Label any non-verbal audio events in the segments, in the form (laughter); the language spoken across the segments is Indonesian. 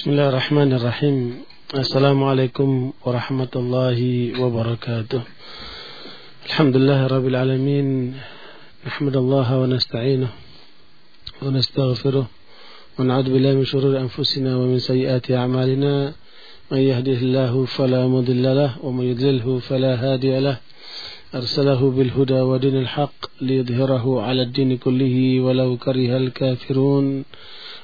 بسم الله الرحمن الرحيم. السلام عليكم ورحمة الله وبركاته. الحمد لله رب العالمين. نحمد الله ونستعينه ونستغفره. ونعوذ بالله من شرور أنفسنا ومن سيئات أعمالنا. من يهده الله فلا مضل له ومن يضلله فلا هادي له. أرسله بالهدى ودين الحق ليظهره على الدين كله ولو كره الكافرون.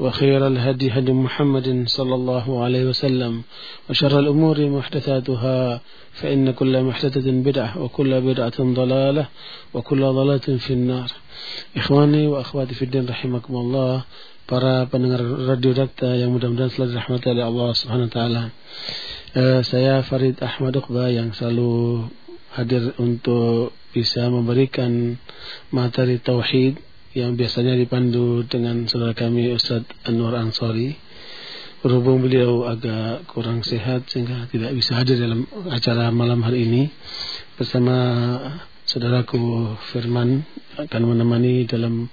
وخير الهدي هدي محمد صلى الله عليه وسلم وشر الأمور محدثاتها فإن كل محدثة بدعة وكل بدعة ضلالة وكل ضلالة في النار Ikhwani wa akhwati fiddin rahimakumullah Para pendengar radio dakta yang mudah-mudahan selalu dirahmati oleh Allah subhanahu wa ta'ala eh, Saya Farid Ahmad Uqba yang selalu hadir untuk bisa memberikan materi tauhid yang biasanya dipandu dengan saudara kami Ustadz Anwar Ansori. Berhubung beliau agak kurang sehat sehingga tidak bisa hadir dalam acara malam hari ini bersama saudaraku Firman akan menemani dalam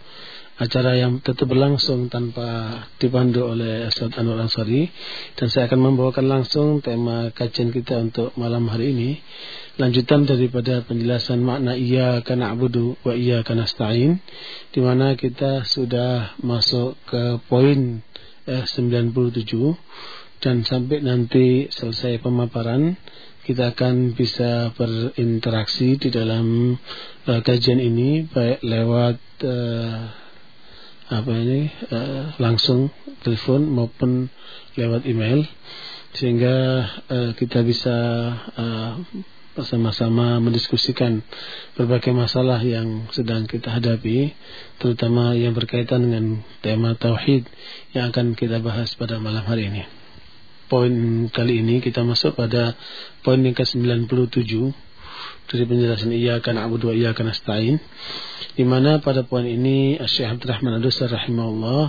acara yang tetap berlangsung tanpa dipandu oleh Ustaz Anwar Ansari dan saya akan membawakan langsung tema kajian kita untuk malam hari ini lanjutan daripada penjelasan makna iya kana abudu wa iya kana stain di mana kita sudah masuk ke poin eh, 97 dan sampai nanti selesai pemaparan kita akan bisa berinteraksi di dalam uh, kajian ini baik lewat uh, apa ini uh, langsung telepon maupun lewat email sehingga uh, kita bisa uh, bersama-sama mendiskusikan berbagai masalah yang sedang kita hadapi terutama yang berkaitan dengan tema tauhid yang akan kita bahas pada malam hari ini. Poin kali ini kita masuk pada poin yang ke-97 dari penjelasan iya kan abudu wa iya kan astain di mana pada poin ini Syekh Abdul Rahman Ad-Dusar rahimahullah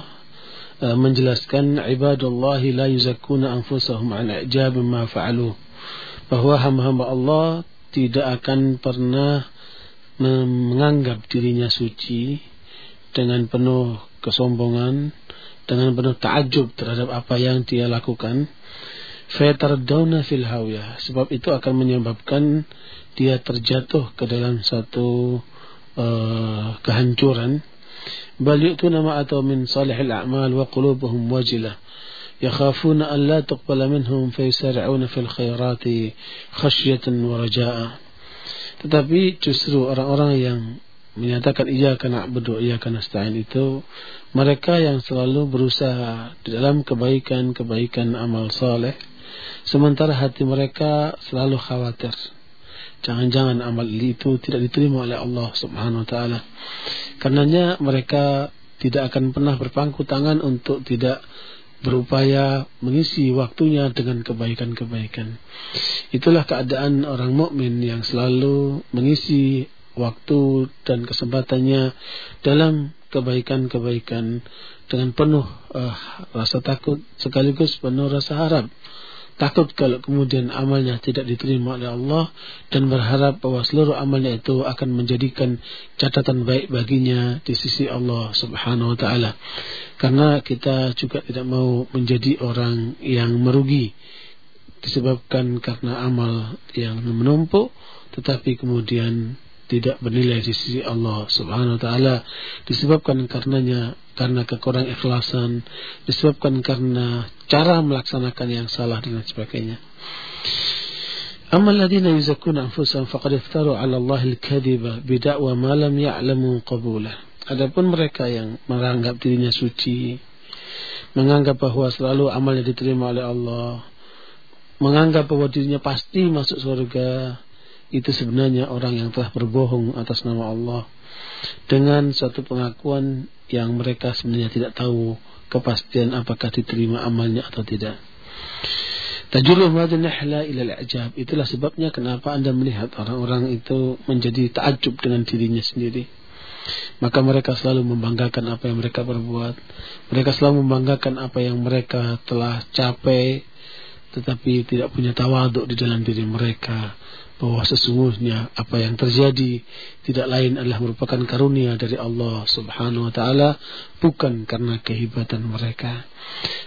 e, menjelaskan ibadullah la yuzakkuna anfusahum an ijab ma fa'alu bahwa hamba-hamba Allah tidak akan pernah menganggap dirinya suci dengan penuh kesombongan dengan penuh takjub terhadap apa yang dia lakukan Fetardawna fil hawiyah. Sebab itu akan menyebabkan dia terjatuh ke dalam satu uh, kehancuran. Bal yu'tuna ma atau min salihil a'mal wa qulubuhum wajilah. يخافون أن لا تقبل منهم فيسارعون في الخيرات خشية ورجاء tetapi justru orang-orang yang menyatakan iya karena berdoa iya karena stain itu mereka yang selalu berusaha di dalam kebaikan-kebaikan amal soleh Sementara hati mereka selalu khawatir. Jangan-jangan amal itu tidak diterima oleh Allah Subhanahu wa taala. Karenanya mereka tidak akan pernah berpangku tangan untuk tidak berupaya mengisi waktunya dengan kebaikan-kebaikan. Itulah keadaan orang mukmin yang selalu mengisi waktu dan kesempatannya dalam kebaikan-kebaikan dengan penuh uh, rasa takut sekaligus penuh rasa harap takut kalau kemudian amalnya tidak diterima oleh Allah dan berharap bahwa seluruh amalnya itu akan menjadikan catatan baik baginya di sisi Allah Subhanahu wa taala. Karena kita juga tidak mau menjadi orang yang merugi disebabkan karena amal yang menumpuk tetapi kemudian tidak bernilai di sisi Allah Subhanahu wa taala disebabkan karenanya karena kekurang ikhlasan disebabkan karena cara melaksanakan yang salah dan sebagainya. Amma alladziina yuzakkuna anfusahum faqad iftaru 'ala Allah al-kadhiba bida'wa ma lam ya'lamu qabulah. Adapun mereka yang menganggap dirinya suci menganggap bahwa selalu amalnya diterima oleh Allah, menganggap bahwa dirinya pasti masuk surga, itu sebenarnya orang yang telah berbohong atas nama Allah dengan suatu pengakuan yang mereka sebenarnya tidak tahu kepastian apakah diterima amalnya atau tidak. Tajurul nahla ila al Itulah sebabnya kenapa Anda melihat orang-orang itu menjadi takjub dengan dirinya sendiri. Maka mereka selalu membanggakan apa yang mereka perbuat. Mereka selalu membanggakan apa yang mereka telah capai. Tetapi tidak punya tawaduk di dalam diri mereka bahwa sesungguhnya apa yang terjadi tidak lain adalah merupakan karunia dari Allah Subhanahu wa taala bukan karena kehebatan mereka.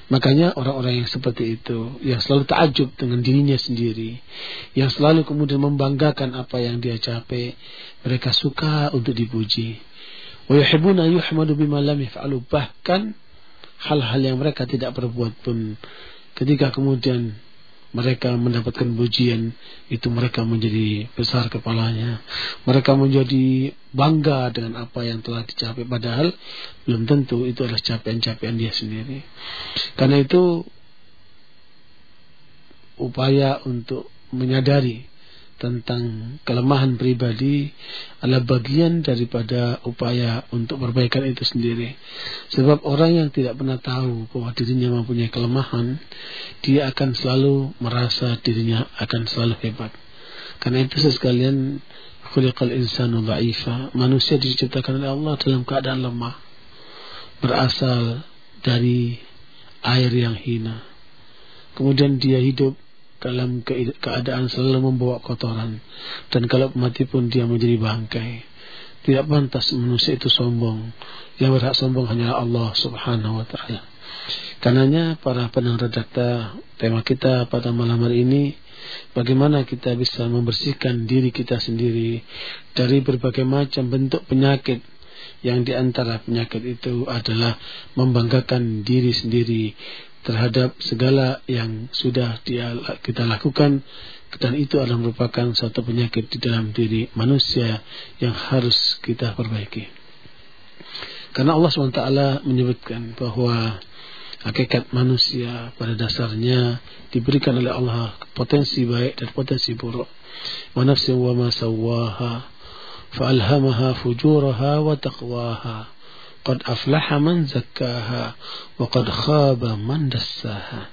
Makanya orang-orang yang seperti itu yang selalu takjub dengan dirinya sendiri, yang selalu kemudian membanggakan apa yang dia capai, mereka suka untuk dipuji. Wa yuhibbuna yuhmadu bima lam yaf'alu bahkan hal-hal yang mereka tidak perbuat pun ketika kemudian mereka mendapatkan pujian itu mereka menjadi besar kepalanya. Mereka menjadi bangga dengan apa yang telah dicapai padahal belum tentu itu adalah capaian-capaian dia sendiri. Karena itu upaya untuk menyadari tentang kelemahan pribadi adalah bagian daripada upaya untuk perbaikan itu sendiri. Sebab orang yang tidak pernah tahu bahwa dirinya mempunyai kelemahan, dia akan selalu merasa dirinya akan selalu hebat. Karena itu sekalian khuliqal insanu dha'ifa. Manusia diciptakan oleh Allah dalam keadaan lemah. Berasal dari air yang hina. Kemudian dia hidup dalam keadaan selalu membawa kotoran. Dan kalau mati pun dia menjadi bangkai. Tidak pantas manusia itu sombong. Yang berhak sombong hanyalah Allah subhanahu wa ta'ala. Karenanya para pendengar data tema kita pada malam hari ini bagaimana kita bisa membersihkan diri kita sendiri dari berbagai macam bentuk penyakit? Yang di antara penyakit itu adalah membanggakan diri sendiri terhadap segala yang sudah dia, kita lakukan dan itu adalah merupakan suatu penyakit di dalam diri manusia yang harus kita perbaiki. Karena Allah SWT menyebutkan bahwa hakikat manusia pada dasarnya diberikan oleh Allah potensi baik dan potensi buruk. Wa nafsin wa ma sawwaha fa'alhamaha fujuraha wa taqwaha Qad aflaha man zakkaha wa qad khaba man dassaha.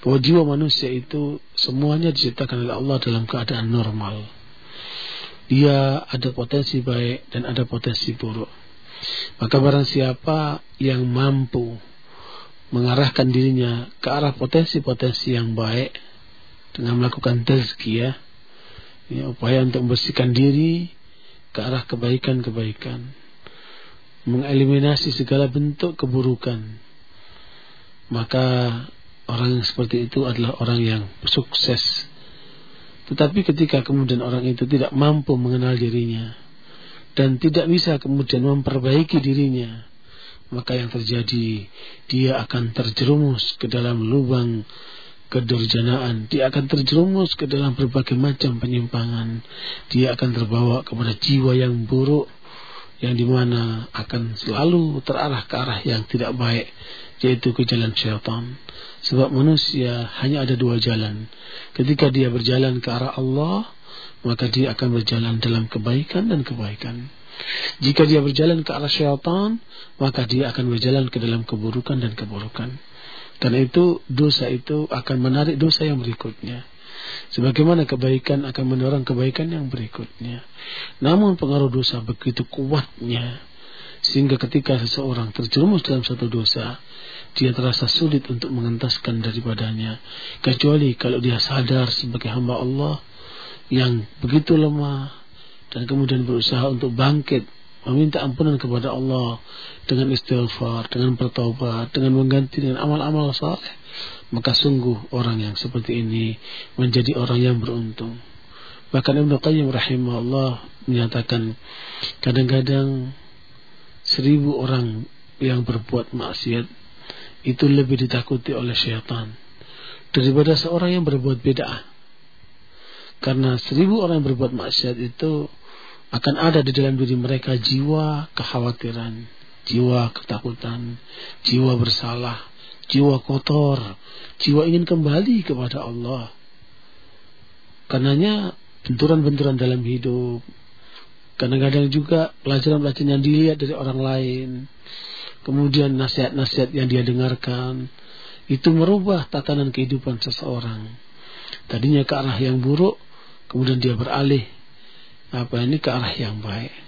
Bahwa jiwa manusia itu semuanya diciptakan oleh Allah dalam keadaan normal. Dia ada potensi baik dan ada potensi buruk. Maka barang siapa yang mampu mengarahkan dirinya ke arah potensi-potensi yang baik dengan melakukan tazkiyah, ya, upaya untuk membersihkan diri ke arah kebaikan-kebaikan mengeliminasi segala bentuk keburukan. Maka orang yang seperti itu adalah orang yang sukses. Tetapi ketika kemudian orang itu tidak mampu mengenal dirinya dan tidak bisa kemudian memperbaiki dirinya maka yang terjadi dia akan terjerumus ke dalam lubang kedurjanaan. Dia akan terjerumus ke dalam berbagai macam penyimpangan. Dia akan terbawa kepada jiwa yang buruk yang di mana akan selalu terarah ke arah yang tidak baik yaitu ke jalan syaitan. Sebab manusia hanya ada dua jalan. Ketika dia berjalan ke arah Allah maka dia akan berjalan dalam kebaikan dan kebaikan. Jika dia berjalan ke arah syaitan maka dia akan berjalan ke dalam keburukan dan keburukan. Karena itu dosa itu akan menarik dosa yang berikutnya Sebagaimana kebaikan akan mendorong kebaikan yang berikutnya. Namun pengaruh dosa begitu kuatnya sehingga ketika seseorang terjerumus dalam satu dosa, dia terasa sulit untuk mengentaskan daripadanya. Kecuali kalau dia sadar sebagai hamba Allah yang begitu lemah dan kemudian berusaha untuk bangkit meminta ampunan kepada Allah dengan istighfar, dengan bertobat, dengan mengganti dengan amal-amal saleh maka sungguh orang yang seperti ini menjadi orang yang beruntung. Bahkan Ibnu Qayyim rahimahullah menyatakan kadang-kadang seribu orang yang berbuat maksiat itu lebih ditakuti oleh syaitan daripada seorang yang berbuat beda. Karena seribu orang yang berbuat maksiat itu akan ada di dalam diri mereka jiwa kekhawatiran, jiwa ketakutan, jiwa bersalah, jiwa kotor, jiwa ingin kembali kepada Allah. Karenanya benturan-benturan dalam hidup, kadang-kadang juga pelajaran-pelajaran yang dilihat dari orang lain, kemudian nasihat-nasihat yang dia dengarkan, itu merubah tatanan kehidupan seseorang. Tadinya ke arah yang buruk, kemudian dia beralih apa ini ke arah yang baik.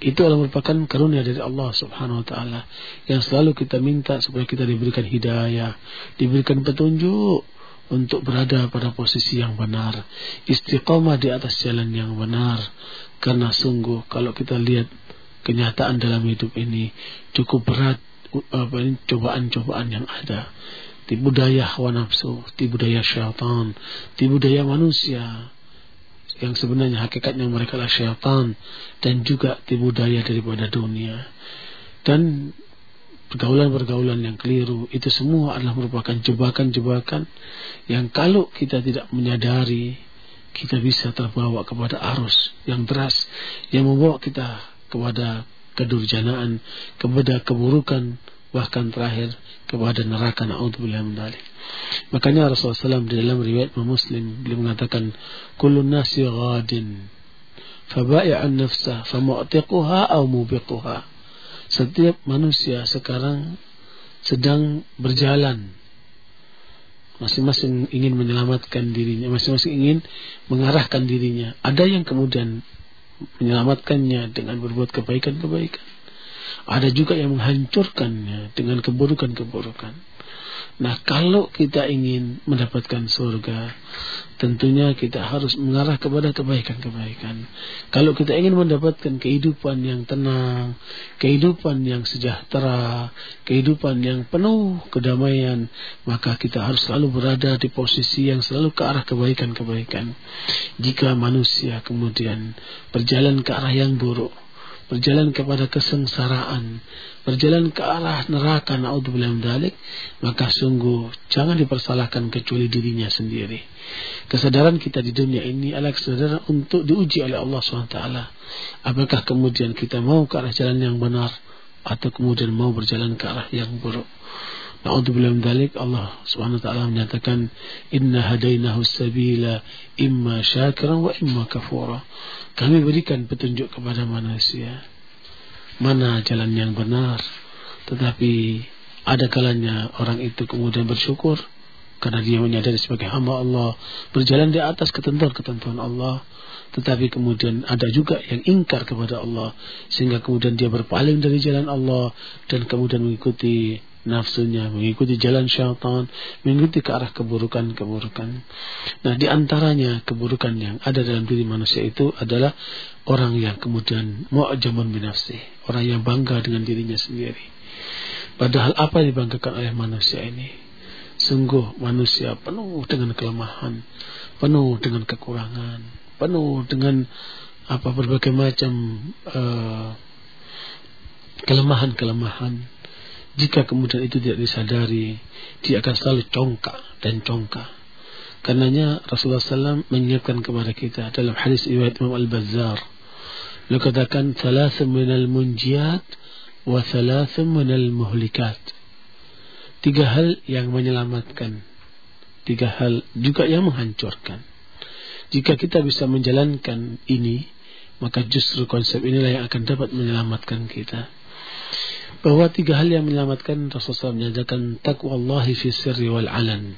Itu adalah merupakan karunia dari Allah Subhanahu wa taala yang selalu kita minta supaya kita diberikan hidayah, diberikan petunjuk untuk berada pada posisi yang benar, istiqomah di atas jalan yang benar. Karena sungguh kalau kita lihat kenyataan dalam hidup ini cukup berat apa ini cobaan-cobaan yang ada di budaya hawa nafsu, di budaya syaitan, di budaya manusia yang sebenarnya hakikatnya mereka adalah syaitan dan juga tipu daya daripada dunia. Dan pergaulan-pergaulan yang keliru itu semua adalah merupakan jebakan-jebakan yang kalau kita tidak menyadari kita bisa terbawa kepada arus yang deras yang membawa kita kepada kedurjanaan kepada keburukan bahkan terakhir kepada neraka naudzubillah min dzalik makanya Rasulullah SAW di dalam riwayat Muslim beliau mengatakan kullu nasi ghadin fabai'an nafsa famu'tiquha aw mubiquha. Setiap manusia sekarang sedang berjalan. Masing-masing ingin menyelamatkan dirinya masing-masing ingin mengarahkan dirinya. Ada yang kemudian menyelamatkannya dengan berbuat kebaikan-kebaikan ada juga yang menghancurkannya dengan keburukan-keburukan. Nah, kalau kita ingin mendapatkan surga, tentunya kita harus mengarah kepada kebaikan-kebaikan. Kalau kita ingin mendapatkan kehidupan yang tenang, kehidupan yang sejahtera, kehidupan yang penuh kedamaian, maka kita harus selalu berada di posisi yang selalu ke arah kebaikan-kebaikan. Jika manusia kemudian berjalan ke arah yang buruk, berjalan kepada kesengsaraan, berjalan ke arah neraka naudzubillah dalik, maka sungguh jangan dipersalahkan kecuali dirinya sendiri. Kesadaran kita di dunia ini adalah kesadaran untuk diuji oleh Allah SWT. Apakah kemudian kita mau ke arah jalan yang benar atau kemudian mau berjalan ke arah yang buruk. Na'udzubillah min dalik Allah Subhanahu wa taala menyatakan inna hadainahu sabila imma syakiran wa imma kafura. Kami berikan petunjuk kepada manusia mana jalan yang benar. Tetapi ada kalanya orang itu kemudian bersyukur karena dia menyadari sebagai hamba Allah berjalan di atas ketentuan-ketentuan Allah tetapi kemudian ada juga yang ingkar kepada Allah sehingga kemudian dia berpaling dari jalan Allah dan kemudian mengikuti nafsunya, mengikuti jalan syaitan, mengikuti ke arah keburukan-keburukan. Nah, di antaranya keburukan yang ada dalam diri manusia itu adalah orang yang kemudian mu'jamun binafsi, orang yang bangga dengan dirinya sendiri. Padahal apa yang dibanggakan oleh manusia ini? Sungguh manusia penuh dengan kelemahan, penuh dengan kekurangan, penuh dengan apa berbagai macam uh, kelemahan-kelemahan jika kemudian itu tidak disadari, dia akan selalu congkak dan congkak. Karenanya Rasulullah SAW mengingatkan kepada kita dalam hadis riwayat Imam Al-Bazzar. Beliau katakan, Thalathun minal munjiat wa thalathun minal muhlikat. Tiga hal yang menyelamatkan. Tiga hal juga yang menghancurkan. Jika kita bisa menjalankan ini, maka justru konsep inilah yang akan dapat menyelamatkan kita bahwa tiga hal yang menyelamatkan Rasulullah menyatakan takwa Allah fi sirri wal alan.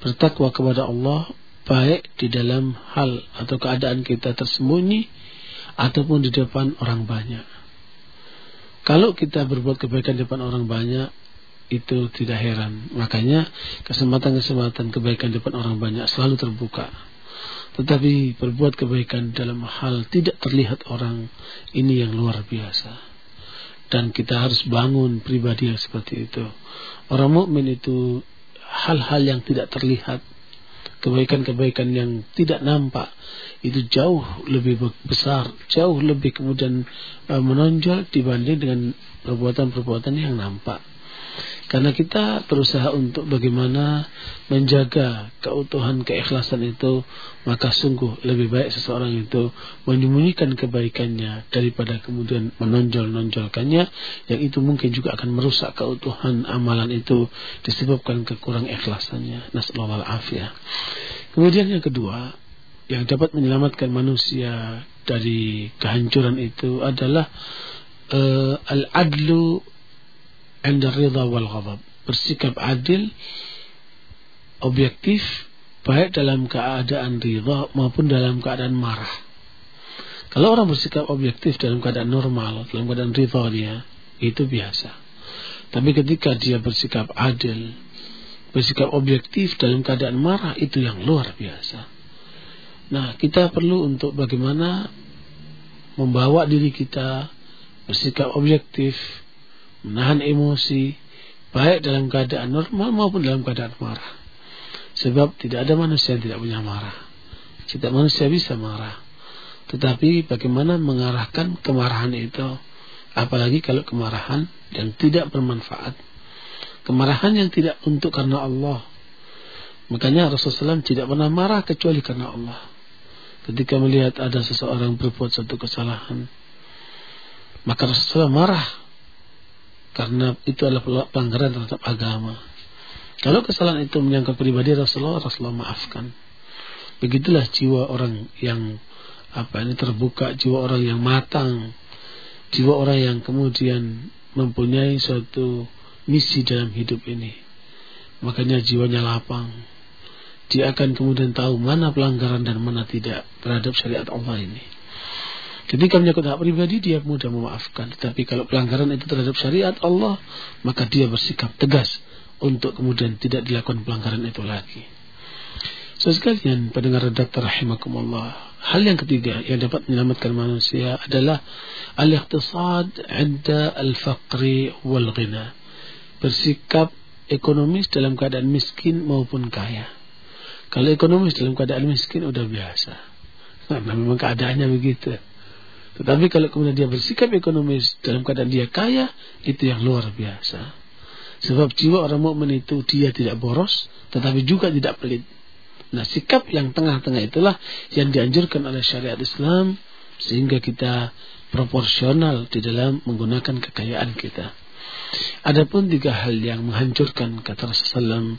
Bertakwa kepada Allah baik di dalam hal atau keadaan kita tersembunyi ataupun di depan orang banyak. Kalau kita berbuat kebaikan di depan orang banyak itu tidak heran. Makanya kesempatan-kesempatan kebaikan di depan orang banyak selalu terbuka. Tetapi berbuat kebaikan dalam hal tidak terlihat orang ini yang luar biasa dan kita harus bangun pribadi yang seperti itu. Orang mukmin itu hal-hal yang tidak terlihat, kebaikan-kebaikan yang tidak nampak itu jauh lebih besar, jauh lebih kemudian e, menonjol dibanding dengan perbuatan-perbuatan yang nampak. Karena kita berusaha untuk bagaimana menjaga keutuhan keikhlasan itu, maka sungguh lebih baik seseorang itu menyembunyikan kebaikannya daripada kemudian menonjol-nonjolkannya, yang itu mungkin juga akan merusak keutuhan amalan itu disebabkan kekurang ikhlasannya. Nasallallahu afiyah. Kemudian yang kedua, yang dapat menyelamatkan manusia dari kehancuran itu adalah uh, al-adlu 'inda ridha wal. Bersikap adil objektif baik dalam keadaan ridha maupun dalam keadaan marah. Kalau orang bersikap objektif dalam keadaan normal, dalam keadaan ridha dia, itu biasa. Tapi ketika dia bersikap adil, bersikap objektif dalam keadaan marah, itu yang luar biasa. Nah, kita perlu untuk bagaimana membawa diri kita bersikap objektif, menahan emosi, baik dalam keadaan normal maupun dalam keadaan marah. Sebab tidak ada manusia yang tidak punya marah. Setiap manusia bisa marah. Tetapi bagaimana mengarahkan kemarahan itu, apalagi kalau kemarahan yang tidak bermanfaat. Kemarahan yang tidak untuk karena Allah. Makanya Rasulullah SAW tidak pernah marah kecuali karena Allah ketika melihat ada seseorang berbuat satu kesalahan maka Rasulullah marah karena itu adalah pelanggaran terhadap agama. Kalau kesalahan itu menyangkut pribadi Rasulullah Rasulullah maafkan. Begitulah jiwa orang yang apa ini terbuka jiwa orang yang matang jiwa orang yang kemudian mempunyai suatu misi dalam hidup ini. Makanya jiwanya lapang. Dia akan kemudian tahu mana pelanggaran dan mana tidak terhadap syariat Allah ini. Ketika menyangkut hak pribadi dia mudah memaafkan. Tetapi kalau pelanggaran itu terhadap syariat Allah, maka dia bersikap tegas untuk kemudian tidak dilakukan pelanggaran itu lagi. So sekalian pendengar redaktor rahimakumullah. Hal yang ketiga yang dapat menyelamatkan manusia adalah al-iqtisad 'inda al-faqri wal ghina. Bersikap ekonomis dalam keadaan miskin maupun kaya. Kalau ekonomis dalam keadaan miskin udah biasa. Karena (laughs) memang keadaannya begitu. Tetapi kalau kemudian dia bersikap ekonomis dalam keadaan dia kaya, itu yang luar biasa. Sebab jiwa orang mukmin itu dia tidak boros, tetapi juga tidak pelit. Nah sikap yang tengah-tengah itulah yang dianjurkan oleh syariat Islam sehingga kita proporsional di dalam menggunakan kekayaan kita. Adapun tiga hal yang menghancurkan kata Rasulullah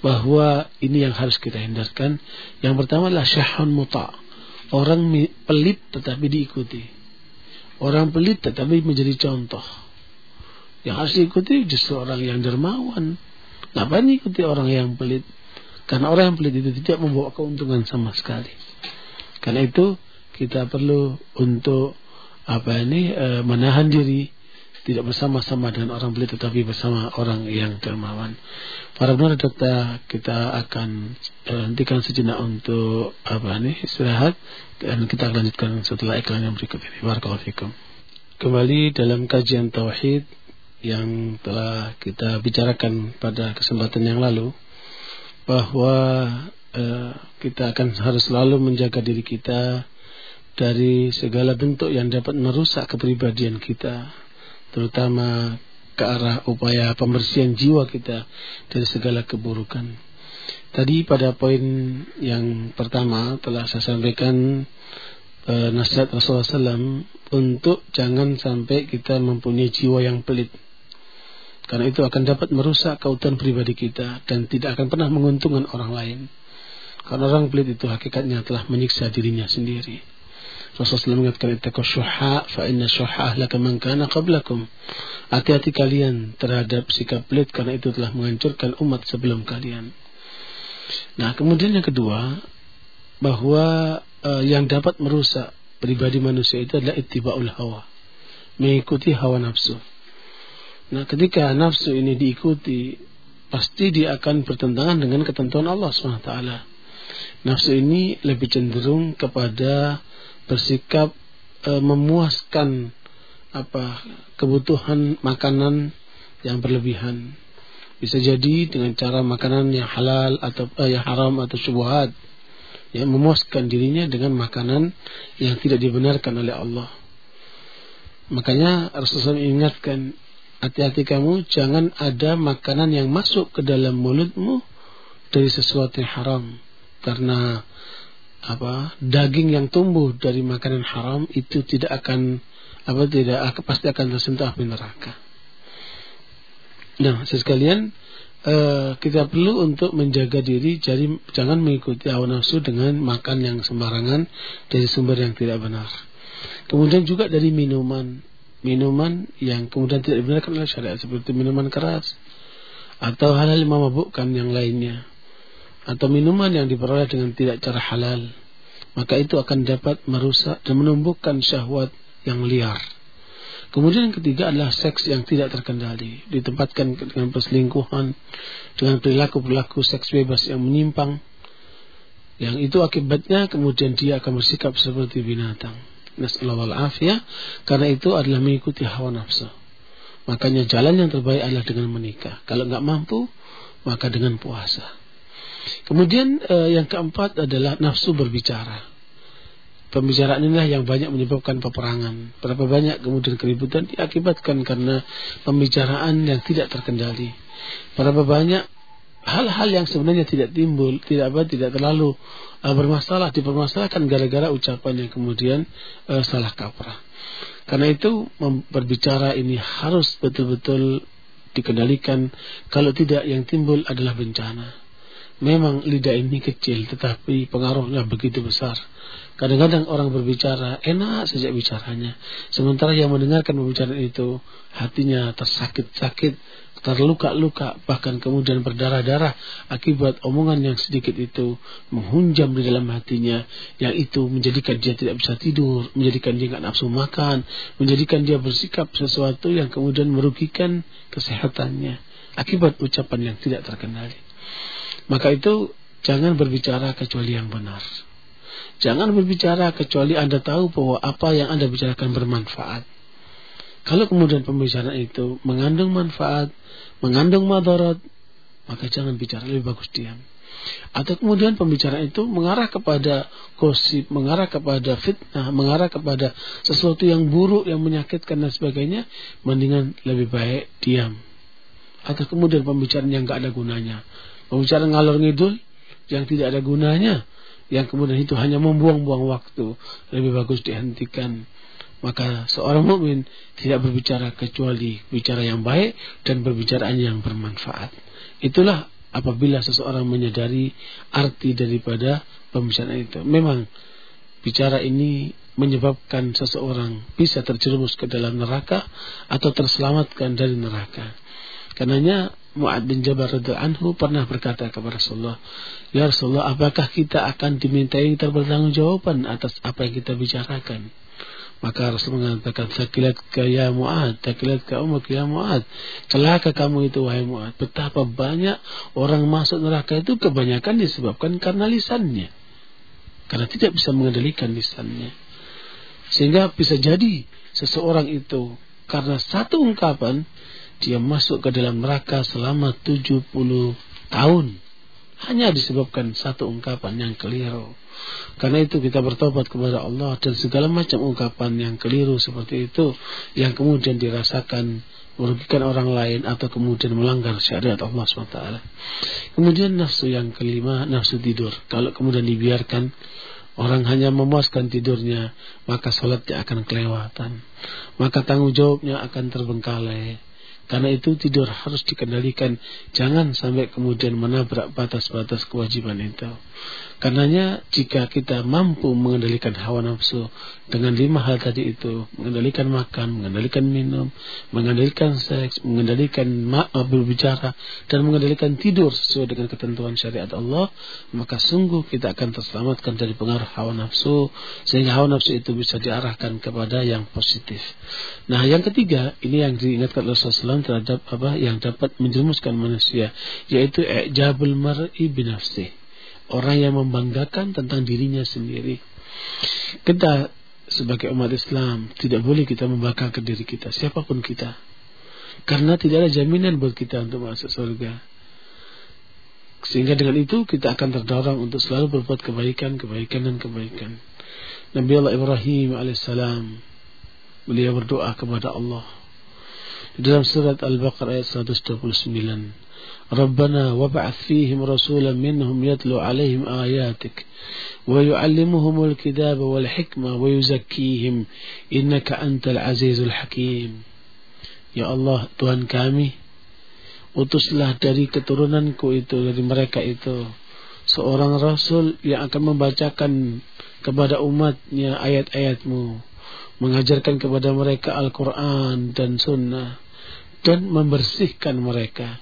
bahwa ini yang harus kita hindarkan. Yang pertama adalah syahun muta. Orang pelit tetapi diikuti. Orang pelit tetapi menjadi contoh. Yang harus diikuti justru orang yang dermawan. Ngapain ikuti orang yang pelit? Karena orang yang pelit itu tidak membawa keuntungan sama sekali. Karena itu kita perlu untuk apa ini e, menahan diri tidak bersama-sama dengan orang pelit tetapi bersama orang yang dermawan. Para benar dokter kita akan eh, hentikan sejenak untuk apa nih istirahat dan kita lanjutkan setelah iklan yang berikut ini. Barakallahu Kembali dalam kajian tauhid yang telah kita bicarakan pada kesempatan yang lalu bahwa eh, kita akan harus selalu menjaga diri kita dari segala bentuk yang dapat merusak kepribadian kita terutama ke arah upaya pembersihan jiwa kita dari segala keburukan. Tadi pada poin yang pertama telah saya sampaikan e, nasihat Rasulullah SAW untuk jangan sampai kita mempunyai jiwa yang pelit. Karena itu akan dapat merusak keutuhan pribadi kita dan tidak akan pernah menguntungkan orang lain. Karena orang pelit itu hakikatnya telah menyiksa dirinya sendiri. Rasulullah mengatakan ittaqu syuha fa inna syuha ahlaka man kana qablakum. Hati-hati kalian terhadap sikap pelit karena itu telah menghancurkan umat sebelum kalian. Nah, kemudian yang kedua bahwa uh, yang dapat merusak pribadi manusia itu adalah ittiba'ul hawa. Mengikuti hawa nafsu. Nah, ketika nafsu ini diikuti, pasti dia akan bertentangan dengan ketentuan Allah SWT. Nafsu ini lebih cenderung kepada bersikap e, memuaskan apa kebutuhan makanan yang berlebihan. Bisa jadi dengan cara makanan yang halal atau eh, yang haram atau syubhat yang memuaskan dirinya dengan makanan yang tidak dibenarkan oleh Allah. Makanya Rasulullah ingatkan hati-hati kamu jangan ada makanan yang masuk ke dalam mulutmu dari sesuatu yang haram karena apa daging yang tumbuh dari makanan haram itu tidak akan apa tidak pasti akan tersentuh api neraka. Nah, sekalian uh, kita perlu untuk menjaga diri jadi jangan mengikuti hawa nafsu dengan makan yang sembarangan dari sumber yang tidak benar. Kemudian juga dari minuman minuman yang kemudian tidak dibenarkan oleh syariat seperti minuman keras atau hal-hal yang memabukkan yang lainnya atau minuman yang diperoleh dengan tidak cara halal maka itu akan dapat merusak dan menumbuhkan syahwat yang liar. Kemudian yang ketiga adalah seks yang tidak terkendali, ditempatkan dengan perselingkuhan, dengan perilaku-perilaku seks bebas yang menyimpang, yang itu akibatnya kemudian dia akan bersikap seperti binatang. Nasallallahu afiyah karena itu adalah mengikuti hawa nafsu. Makanya jalan yang terbaik adalah dengan menikah. Kalau nggak mampu, maka dengan puasa. Kemudian eh, yang keempat adalah nafsu berbicara. Pembicaraan inilah yang banyak menyebabkan peperangan. Berapa banyak kemudian keributan diakibatkan karena pembicaraan yang tidak terkendali. Berapa banyak hal-hal yang sebenarnya tidak timbul, tidak apa, tidak terlalu uh, bermasalah dipermasalahkan gara-gara ucapan yang kemudian uh, salah kaprah. Karena itu berbicara ini harus betul-betul dikendalikan. Kalau tidak yang timbul adalah bencana. Memang lidah ini kecil tetapi pengaruhnya begitu besar. Kadang-kadang orang berbicara enak saja bicaranya. Sementara yang mendengarkan pembicaraan itu hatinya tersakit-sakit terluka-luka bahkan kemudian berdarah-darah akibat omongan yang sedikit itu menghunjam di dalam hatinya yang itu menjadikan dia tidak bisa tidur menjadikan dia nggak nafsu makan menjadikan dia bersikap sesuatu yang kemudian merugikan kesehatannya akibat ucapan yang tidak terkendali maka itu jangan berbicara kecuali yang benar jangan berbicara kecuali anda tahu bahwa apa yang anda bicarakan bermanfaat kalau kemudian pembicaraan itu mengandung manfaat, mengandung madarat, maka jangan bicara, lebih bagus diam. Atau kemudian pembicaraan itu mengarah kepada gosip, mengarah kepada fitnah, mengarah kepada sesuatu yang buruk, yang menyakitkan dan sebagainya, mendingan lebih baik diam. Atau kemudian pembicaraan yang gak ada gunanya. Pembicaraan ngalor ngidul yang tidak ada gunanya, yang kemudian itu hanya membuang-buang waktu, lebih bagus dihentikan maka seorang mukmin tidak berbicara kecuali bicara yang baik dan berbicaraan yang bermanfaat. Itulah apabila seseorang menyadari arti daripada pembicaraan itu. Memang bicara ini menyebabkan seseorang bisa terjerumus ke dalam neraka atau terselamatkan dari neraka. Karenanya Mu'ad bin Jabal anhu pernah berkata kepada Rasulullah, "Ya Rasulullah, apakah kita akan dimintai pertanggungjawaban atas apa yang kita bicarakan?" Maka Rasul mengatakan, Sakilat ke ya Mu'ad, sakilat ke umak ya Mu'ad. Celaka kamu itu wahai Mu'ad. Betapa banyak orang masuk neraka itu kebanyakan disebabkan karena lisannya. Karena tidak bisa mengendalikan lisannya. Sehingga bisa jadi seseorang itu karena satu ungkapan dia masuk ke dalam neraka selama 70 tahun. Hanya disebabkan satu ungkapan yang keliru. Karena itu kita bertobat kepada Allah dan segala macam ungkapan yang keliru seperti itu yang kemudian dirasakan merugikan orang lain atau kemudian melanggar syariat Allah SWT. Kemudian nafsu yang kelima, nafsu tidur. Kalau kemudian dibiarkan orang hanya memuaskan tidurnya, maka sholatnya akan kelewatan. Maka tanggung jawabnya akan terbengkalai. Karena itu tidur harus dikendalikan. Jangan sampai kemudian menabrak batas-batas kewajiban itu. Karenanya jika kita mampu mengendalikan hawa nafsu dengan lima hal tadi itu, mengendalikan makan, mengendalikan minum, mengendalikan seks, mengendalikan berbicara, dan mengendalikan tidur sesuai dengan ketentuan syariat Allah, maka sungguh kita akan terselamatkan dari pengaruh hawa nafsu, sehingga hawa nafsu itu bisa diarahkan kepada yang positif. Nah, yang ketiga, ini yang diingatkan Rasulullah terhadap apa yang dapat menjerumuskan manusia, yaitu ijabul mar'i binafsih orang yang membanggakan tentang dirinya sendiri. Kita sebagai umat Islam tidak boleh kita membanggakan diri kita, siapa pun kita. Karena tidak ada jaminan buat kita untuk masuk surga. Sehingga dengan itu kita akan terdorong untuk selalu berbuat kebaikan, kebaikan dan kebaikan. Nabi Allah Ibrahim alaihissalam beliau berdoa kepada Allah. Di dalam surat Al-Baqarah ayat 129. ربنا وابعث فيهم رسولا منهم يتلو عليهم آياتك ويعلمهم الكتاب والحكمة ويزكيهم إنك أنت العزيز الحكيم Ya Allah Tuhan kami Utuslah dari keturunanku itu Dari mereka itu Seorang Rasul yang akan membacakan Kepada umatnya ayat-ayatmu Mengajarkan kepada mereka Al-Quran dan Sunnah Dan membersihkan mereka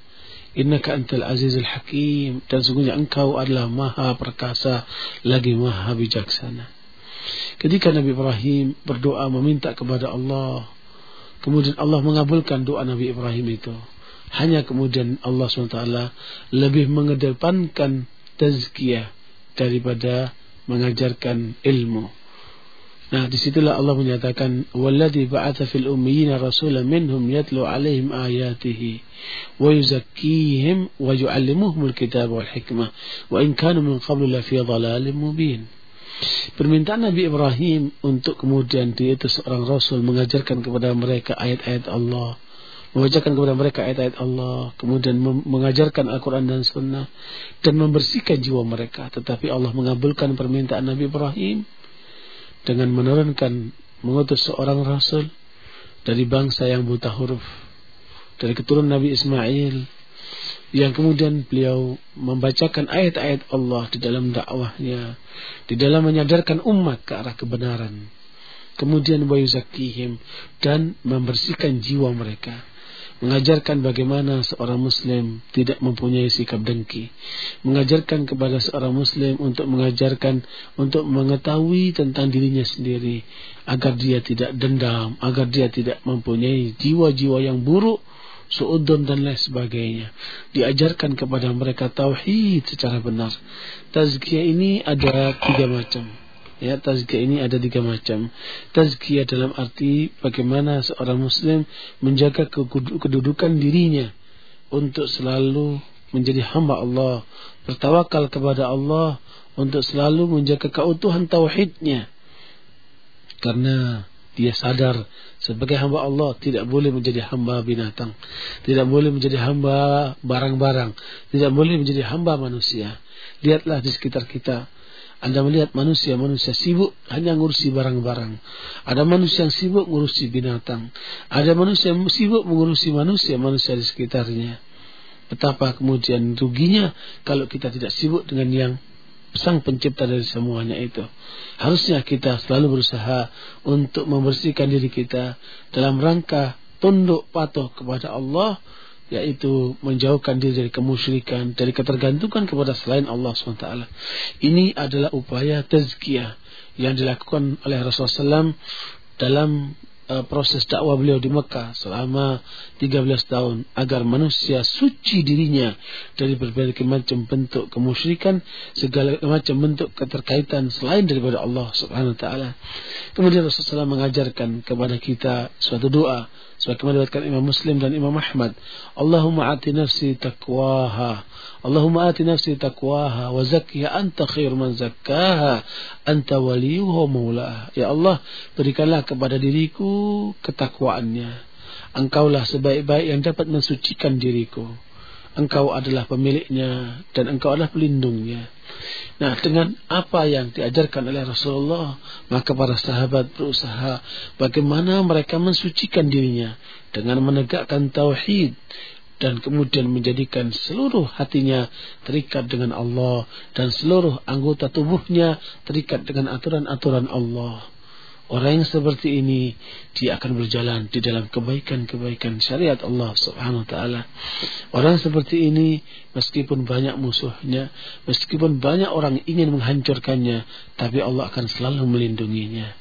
Innaka antal azizul hakim dan sungguhnya engkau adalah maha perkasa lagi maha bijaksana. Ketika Nabi Ibrahim berdoa meminta kepada Allah, kemudian Allah mengabulkan doa Nabi Ibrahim itu. Hanya kemudian Allah SWT lebih mengedepankan tazkiyah daripada mengajarkan ilmu. Nah, di situlah Allah menyatakan, "Walladzi ba'atha fil ummiyina rasulan minhum yatlu 'alaihim ayatihi wa yuzakkihim wa yu'allimuhumul kitaba wal hikmah wa in kanu min qablu la dhalalin mubin." Permintaan Nabi Ibrahim untuk kemudian dia itu seorang rasul mengajarkan kepada mereka ayat-ayat Allah, membacakan kepada mereka ayat-ayat Allah, kemudian mengajarkan Al-Quran dan Sunnah, dan membersihkan jiwa mereka. Tetapi Allah mengabulkan permintaan Nabi Ibrahim dengan menurunkan mengutus seorang rasul dari bangsa yang buta huruf dari keturunan Nabi Ismail yang kemudian beliau membacakan ayat-ayat Allah di dalam dakwahnya di dalam menyadarkan umat ke arah kebenaran kemudian wayuzakihim dan membersihkan jiwa mereka mengajarkan bagaimana seorang muslim tidak mempunyai sikap dengki. Mengajarkan kepada seorang muslim untuk mengajarkan untuk mengetahui tentang dirinya sendiri agar dia tidak dendam agar dia tidak mempunyai jiwa-jiwa yang buruk suudon dan lain sebagainya. Diajarkan kepada mereka tauhid secara benar. Tazkiyah ini ada tiga macam Ya, tazkiyah ini ada tiga macam. Tazkiyah dalam arti bagaimana seorang muslim menjaga kedudukan dirinya untuk selalu menjadi hamba Allah, bertawakal kepada Allah untuk selalu menjaga keutuhan tauhidnya. Karena dia sadar sebagai hamba Allah tidak boleh menjadi hamba binatang, tidak boleh menjadi hamba barang-barang, tidak boleh menjadi hamba manusia. Lihatlah di sekitar kita anda melihat manusia-manusia sibuk hanya ngurusi barang-barang. Ada manusia yang sibuk ngurusi binatang. Ada manusia yang sibuk mengurusi manusia-manusia di sekitarnya. Betapa kemudian ruginya kalau kita tidak sibuk dengan yang sang pencipta dari semuanya itu. Harusnya kita selalu berusaha untuk membersihkan diri kita dalam rangka tunduk patuh kepada Allah yaitu menjauhkan diri dari kemusyrikan, dari ketergantungan kepada selain Allah SWT. Ini adalah upaya tazkiyah yang dilakukan oleh Rasulullah SAW dalam uh, proses dakwah beliau di Mekah selama 13 tahun agar manusia suci dirinya dari berbagai macam bentuk kemusyrikan, segala macam bentuk keterkaitan selain daripada Allah Subhanahu wa taala. Kemudian Rasulullah SAW mengajarkan kepada kita suatu doa sebagaimana diriwayatkan Imam Muslim dan Imam Ahmad Allahumma ati nafsi taqwaha Allahumma ati nafsi taqwaha wa zakkiha anta khair man zakkaha anta waliyuha maulaha ya Allah berikanlah kepada diriku ketakwaannya. Engkaulah sebaik-baik yang dapat mensucikan diriku engkau adalah pemiliknya dan engkau adalah pelindungnya Nah, dengan apa yang diajarkan oleh Rasulullah, maka para sahabat berusaha bagaimana mereka mensucikan dirinya dengan menegakkan tauhid dan kemudian menjadikan seluruh hatinya terikat dengan Allah dan seluruh anggota tubuhnya terikat dengan aturan-aturan Allah. Orang yang seperti ini dia akan berjalan di dalam kebaikan-kebaikan syariat Allah Subhanahu wa taala. Orang seperti ini meskipun banyak musuhnya, meskipun banyak orang ingin menghancurkannya, tapi Allah akan selalu melindunginya.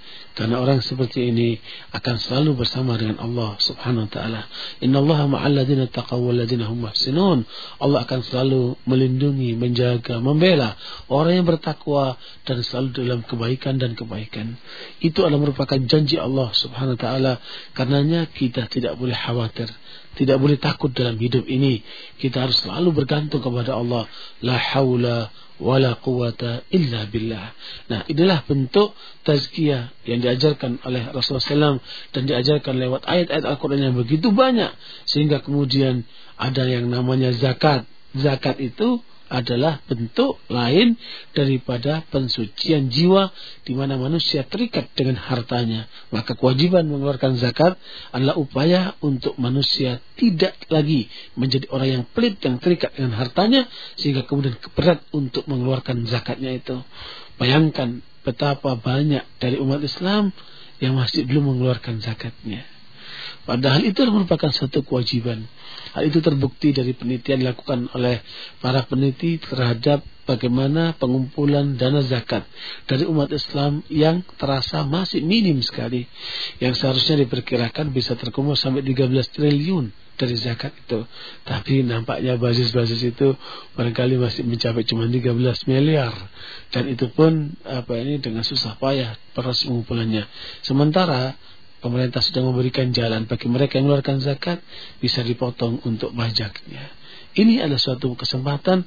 Karena orang seperti ini akan selalu bersama dengan Allah Subhanahu wa taala. Innallaha ma'al ladzina taqaw wal ladzina hum muhsinun. Allah akan selalu melindungi, menjaga, membela orang yang bertakwa dan selalu dalam kebaikan dan kebaikan. Itu adalah merupakan janji Allah Subhanahu wa taala. Karenanya kita tidak boleh khawatir tidak boleh takut dalam hidup ini. Kita harus selalu bergantung kepada Allah. La haula wala quwata illa billah. Nah, inilah bentuk tazkiyah yang diajarkan oleh Rasulullah SAW dan diajarkan lewat ayat-ayat Al-Quran yang begitu banyak sehingga kemudian ada yang namanya zakat. Zakat itu adalah bentuk lain daripada pensucian jiwa di mana manusia terikat dengan hartanya. Maka kewajiban mengeluarkan zakat adalah upaya untuk manusia tidak lagi menjadi orang yang pelit yang terikat dengan hartanya sehingga kemudian berat untuk mengeluarkan zakatnya itu. Bayangkan betapa banyak dari umat Islam yang masih belum mengeluarkan zakatnya. Padahal itu merupakan satu kewajiban. Hal itu terbukti dari penelitian dilakukan oleh para peneliti terhadap bagaimana pengumpulan dana zakat dari umat Islam yang terasa masih minim sekali. Yang seharusnya diperkirakan bisa terkumpul sampai 13 triliun dari zakat itu. Tapi nampaknya basis-basis itu barangkali masih mencapai cuma 13 miliar. Dan itu pun apa ini dengan susah payah proses pengumpulannya. Sementara pemerintah sudah memberikan jalan bagi mereka yang mengeluarkan zakat bisa dipotong untuk pajaknya. Ini adalah suatu kesempatan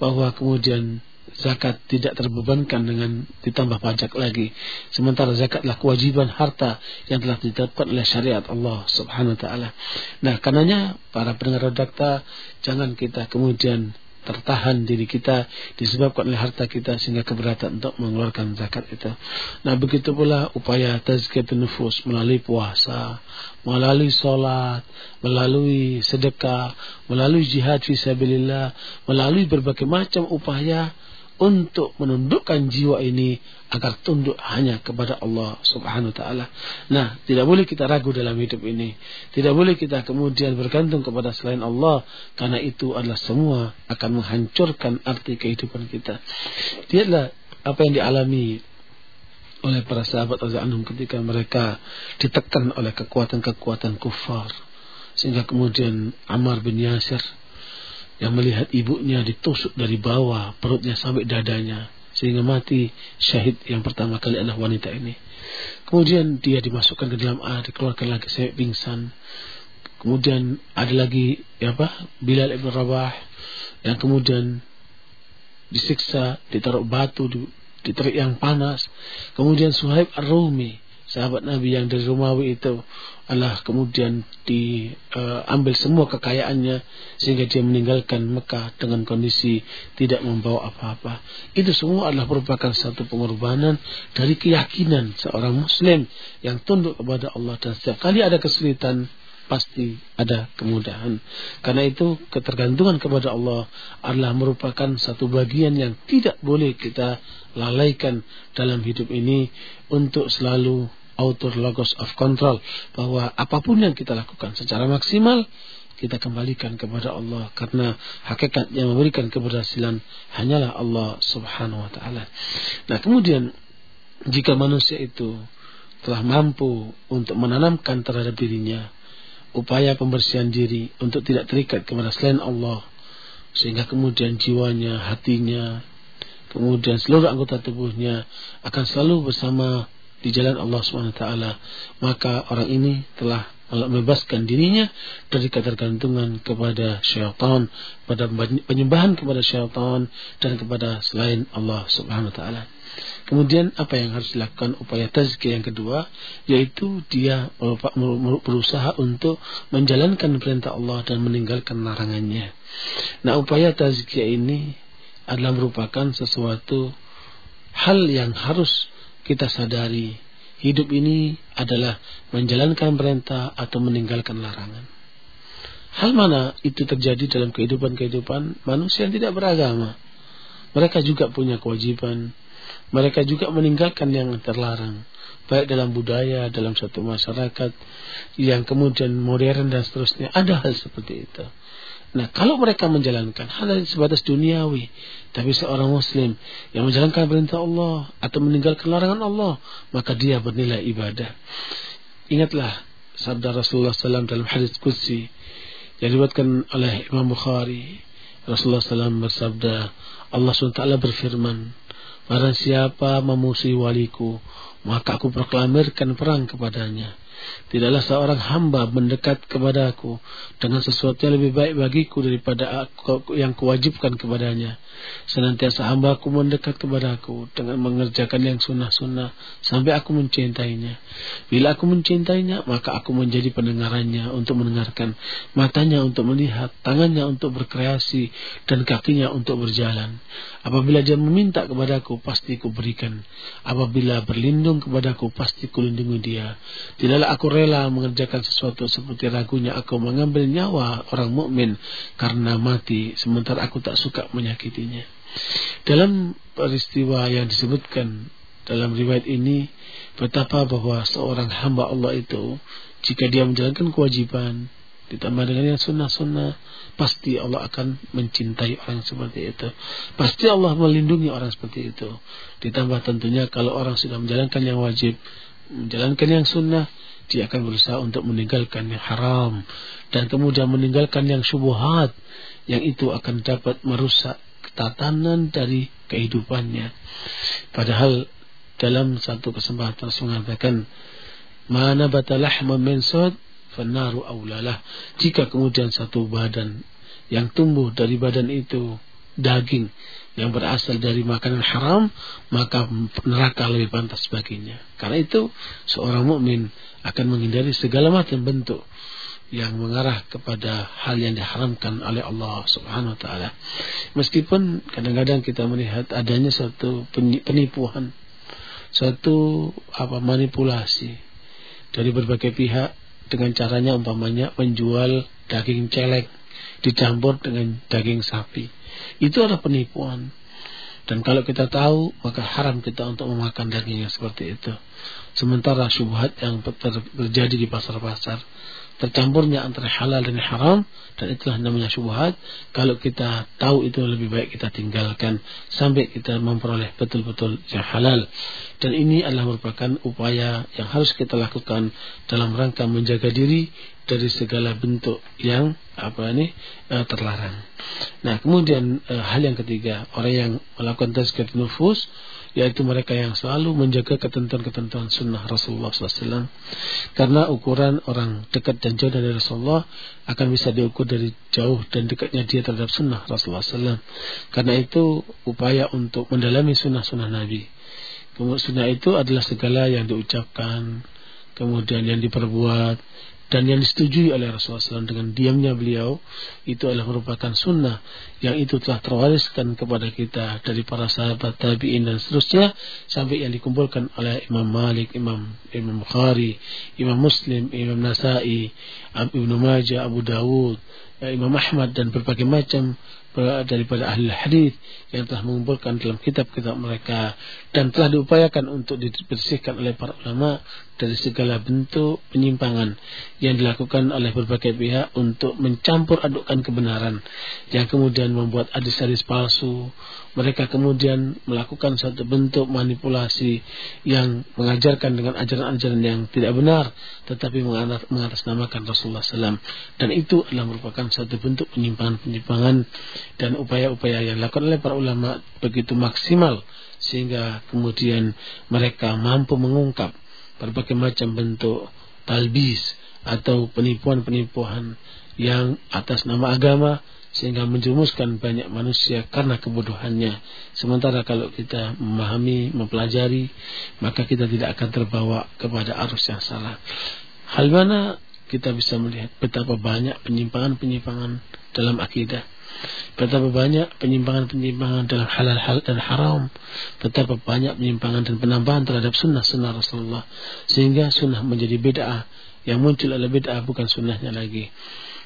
bahwa kemudian zakat tidak terbebankan dengan ditambah pajak lagi. Sementara zakat adalah kewajiban harta yang telah ditetapkan oleh syariat Allah Subhanahu wa taala. Nah, karenanya para pendengar redakta jangan kita kemudian tertahan diri kita disebabkan oleh harta kita sehingga keberatan untuk mengeluarkan zakat itu. Nah begitu pula upaya tazkiyatun nufus melalui puasa, melalui solat, melalui sedekah, melalui jihad fisabilillah, melalui berbagai macam upaya untuk menundukkan jiwa ini agar tunduk hanya kepada Allah Subhanahu wa taala. Nah, tidak boleh kita ragu dalam hidup ini. Tidak boleh kita kemudian bergantung kepada selain Allah karena itu adalah semua akan menghancurkan arti kehidupan kita. Lihatlah apa yang dialami oleh para sahabat Anhum ketika mereka ditekan oleh kekuatan-kekuatan kufar sehingga kemudian Ammar bin Yasir yang melihat ibunya ditusuk dari bawah perutnya sampai dadanya sehingga mati syahid yang pertama kali adalah wanita ini. Kemudian dia dimasukkan ke dalam air, dikeluarkan lagi sampai pingsan. Kemudian ada lagi ya apa? Bilal ibn Rabah yang kemudian disiksa, ditaruh batu, diterik yang panas. Kemudian Suhaib Ar-Rumi sahabat Nabi yang dari Romawi itu adalah kemudian diambil uh, semua kekayaannya sehingga dia meninggalkan Mekah dengan kondisi tidak membawa apa-apa. Itu semua adalah merupakan satu pengorbanan dari keyakinan seorang muslim yang tunduk kepada Allah dan setiap kali ada kesulitan pasti ada kemudahan. Karena itu ketergantungan kepada Allah adalah merupakan satu bagian yang tidak boleh kita lalaikan dalam hidup ini untuk selalu outer logos of control bahwa apa pun yang kita lakukan secara maksimal kita kembalikan kepada Allah karena hakikat yang memberikan keberhasilan hanyalah Allah Subhanahu wa taala. Nah, kemudian jika manusia itu telah mampu untuk menanamkan terhadap dirinya upaya pembersihan diri untuk tidak terikat kepada selain Allah sehingga kemudian jiwanya, hatinya, kemudian seluruh anggota tubuhnya akan selalu bersama di jalan Allah SWT maka orang ini telah membebaskan dirinya dari ketergantungan kepada syaitan pada penyembahan kepada syaitan dan kepada selain Allah Subhanahu taala. Kemudian apa yang harus dilakukan upaya tazkiyah yang kedua yaitu dia berusaha untuk menjalankan perintah Allah dan meninggalkan larangannya. Nah, upaya tazkiyah ini adalah merupakan sesuatu hal yang harus kita sadari hidup ini adalah menjalankan perintah atau meninggalkan larangan. Hal mana itu terjadi dalam kehidupan-kehidupan manusia yang tidak beragama. Mereka juga punya kewajiban. Mereka juga meninggalkan yang terlarang. Baik dalam budaya, dalam satu masyarakat yang kemudian modern dan seterusnya. Ada hal seperti itu. Nah, kalau mereka menjalankan hal yang sebatas duniawi, tapi seorang muslim yang menjalankan perintah Allah atau meninggalkan larangan Allah, maka dia bernilai ibadah. Ingatlah sabda Rasulullah SAW dalam hadis Qudsi yang dibuatkan oleh Imam Bukhari. Rasulullah SAW bersabda, Allah SWT berfirman, Barang siapa memusuhi waliku, maka aku proklamirkan perang kepadanya. Tidaklah seorang hamba mendekat kepadaku dengan sesuatu yang lebih baik bagiku daripada aku, yang kewajibkan kepadanya. Senantiasa hamba aku mendekat kepadaku dengan mengerjakan yang sunnah-sunnah sampai aku mencintainya. Bila aku mencintainya, maka aku menjadi pendengarannya untuk mendengarkan, matanya untuk melihat, tangannya untuk berkreasi, dan kakinya untuk berjalan. Apabila dia meminta kepadaku, pasti ku berikan. Apabila berlindung kepadaku, pasti ku lindungi dia. Tidaklah aku rela mengerjakan sesuatu seperti ragunya aku mengambil nyawa orang mukmin karena mati, sementara aku tak suka menyakitinya. Dalam peristiwa yang disebutkan dalam riwayat ini, betapa bahwa seorang hamba Allah itu, jika dia menjalankan kewajiban, ditambah dengan yang sunnah-sunnah, pasti Allah akan mencintai orang seperti itu. Pasti Allah melindungi orang seperti itu. Ditambah tentunya kalau orang sudah menjalankan yang wajib, menjalankan yang sunnah, dia akan berusaha untuk meninggalkan yang haram dan kemudian meninggalkan yang syubhat yang itu akan dapat merusak tatanan dari kehidupannya. Padahal dalam satu kesempatan mengatakan mana batalah min Fenaru aulalah. Jika kemudian satu badan yang tumbuh dari badan itu daging yang berasal dari makanan haram, maka neraka lebih pantas baginya. Karena itu seorang mukmin akan menghindari segala macam bentuk yang mengarah kepada hal yang diharamkan oleh Allah Subhanahu wa taala. Meskipun kadang-kadang kita melihat adanya suatu penipuan, suatu apa manipulasi dari berbagai pihak dengan caranya umpamanya menjual daging celek dicampur dengan daging sapi. Itu adalah penipuan. Dan kalau kita tahu, maka haram kita untuk memakan daging yang seperti itu. Sementara syubhat yang terjadi di pasar-pasar, tercampurnya antara halal dan haram dan itulah namanya syubhat kalau kita tahu itu lebih baik kita tinggalkan sampai kita memperoleh betul-betul yang halal dan ini adalah merupakan upaya yang harus kita lakukan dalam rangka menjaga diri dari segala bentuk yang apa ini uh, terlarang. Nah, kemudian uh, hal yang ketiga, orang yang melakukan tazkiyah nufus yaitu mereka yang selalu menjaga ketentuan-ketentuan sunnah Rasulullah SAW. Karena ukuran orang dekat dan jauh dari Rasulullah akan bisa diukur dari jauh dan dekatnya dia terhadap sunnah Rasulullah SAW. Karena itu upaya untuk mendalami sunnah-sunnah Nabi. Kemudian sunnah itu adalah segala yang diucapkan, kemudian yang diperbuat, dan yang disetujui oleh Rasulullah SAW dengan diamnya beliau itu adalah merupakan sunnah yang itu telah terwariskan kepada kita dari para sahabat tabiin dan seterusnya sampai yang dikumpulkan oleh Imam Malik, Imam Imam Bukhari, Imam Muslim, Imam Nasai, Ibnu Majah, Abu Dawud, ya, Imam Ahmad dan berbagai macam daripada ahli hadis yang telah mengumpulkan dalam kitab-kitab mereka dan telah diupayakan untuk dibersihkan oleh para ulama dari segala bentuk penyimpangan yang dilakukan oleh berbagai pihak untuk mencampur adukkan kebenaran yang kemudian membuat hadis-hadis palsu. Mereka kemudian melakukan satu bentuk manipulasi yang mengajarkan dengan ajaran-ajaran yang tidak benar tetapi mengatasnamakan Rasulullah SAW dan itu adalah merupakan satu bentuk penyimpangan-penyimpangan dan upaya-upaya yang dilakukan oleh para ulama begitu maksimal sehingga kemudian mereka mampu mengungkap berbagai macam bentuk talbis atau penipuan-penipuan yang atas nama agama sehingga menjerumuskan banyak manusia karena kebodohannya. Sementara kalau kita memahami, mempelajari, maka kita tidak akan terbawa kepada arus yang salah. Hal mana kita bisa melihat betapa banyak penyimpangan-penyimpangan dalam akidah. Betapa banyak penyimpangan-penyimpangan dalam halal-hal dan haram. Betapa banyak penyimpangan dan penambahan terhadap sunnah-sunnah Rasulullah. Sehingga sunnah menjadi bid'ah. Yang muncul adalah bid'ah bukan sunnahnya lagi.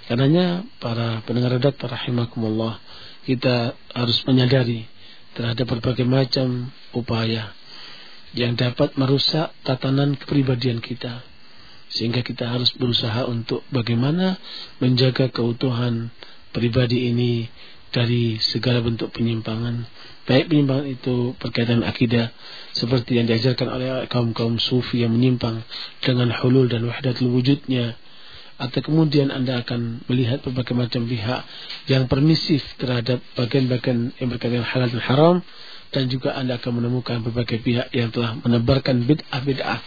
Karenanya para pendengar redaktor rahimakumullah kita harus menyadari terhadap berbagai macam upaya yang dapat merusak tatanan kepribadian kita sehingga kita harus berusaha untuk bagaimana menjaga keutuhan pribadi ini dari segala bentuk penyimpangan. Baik penyimpangan itu berkaitan akidah seperti yang diajarkan oleh kaum-kaum sufi yang menyimpang dengan hulul dan wahdatul wujudnya atau kemudian Anda akan melihat berbagai macam pihak yang permisif terhadap bagian-bagian yang berkaitan halal dan haram dan juga Anda akan menemukan berbagai pihak yang telah menebarkan bid'ah-bid'ah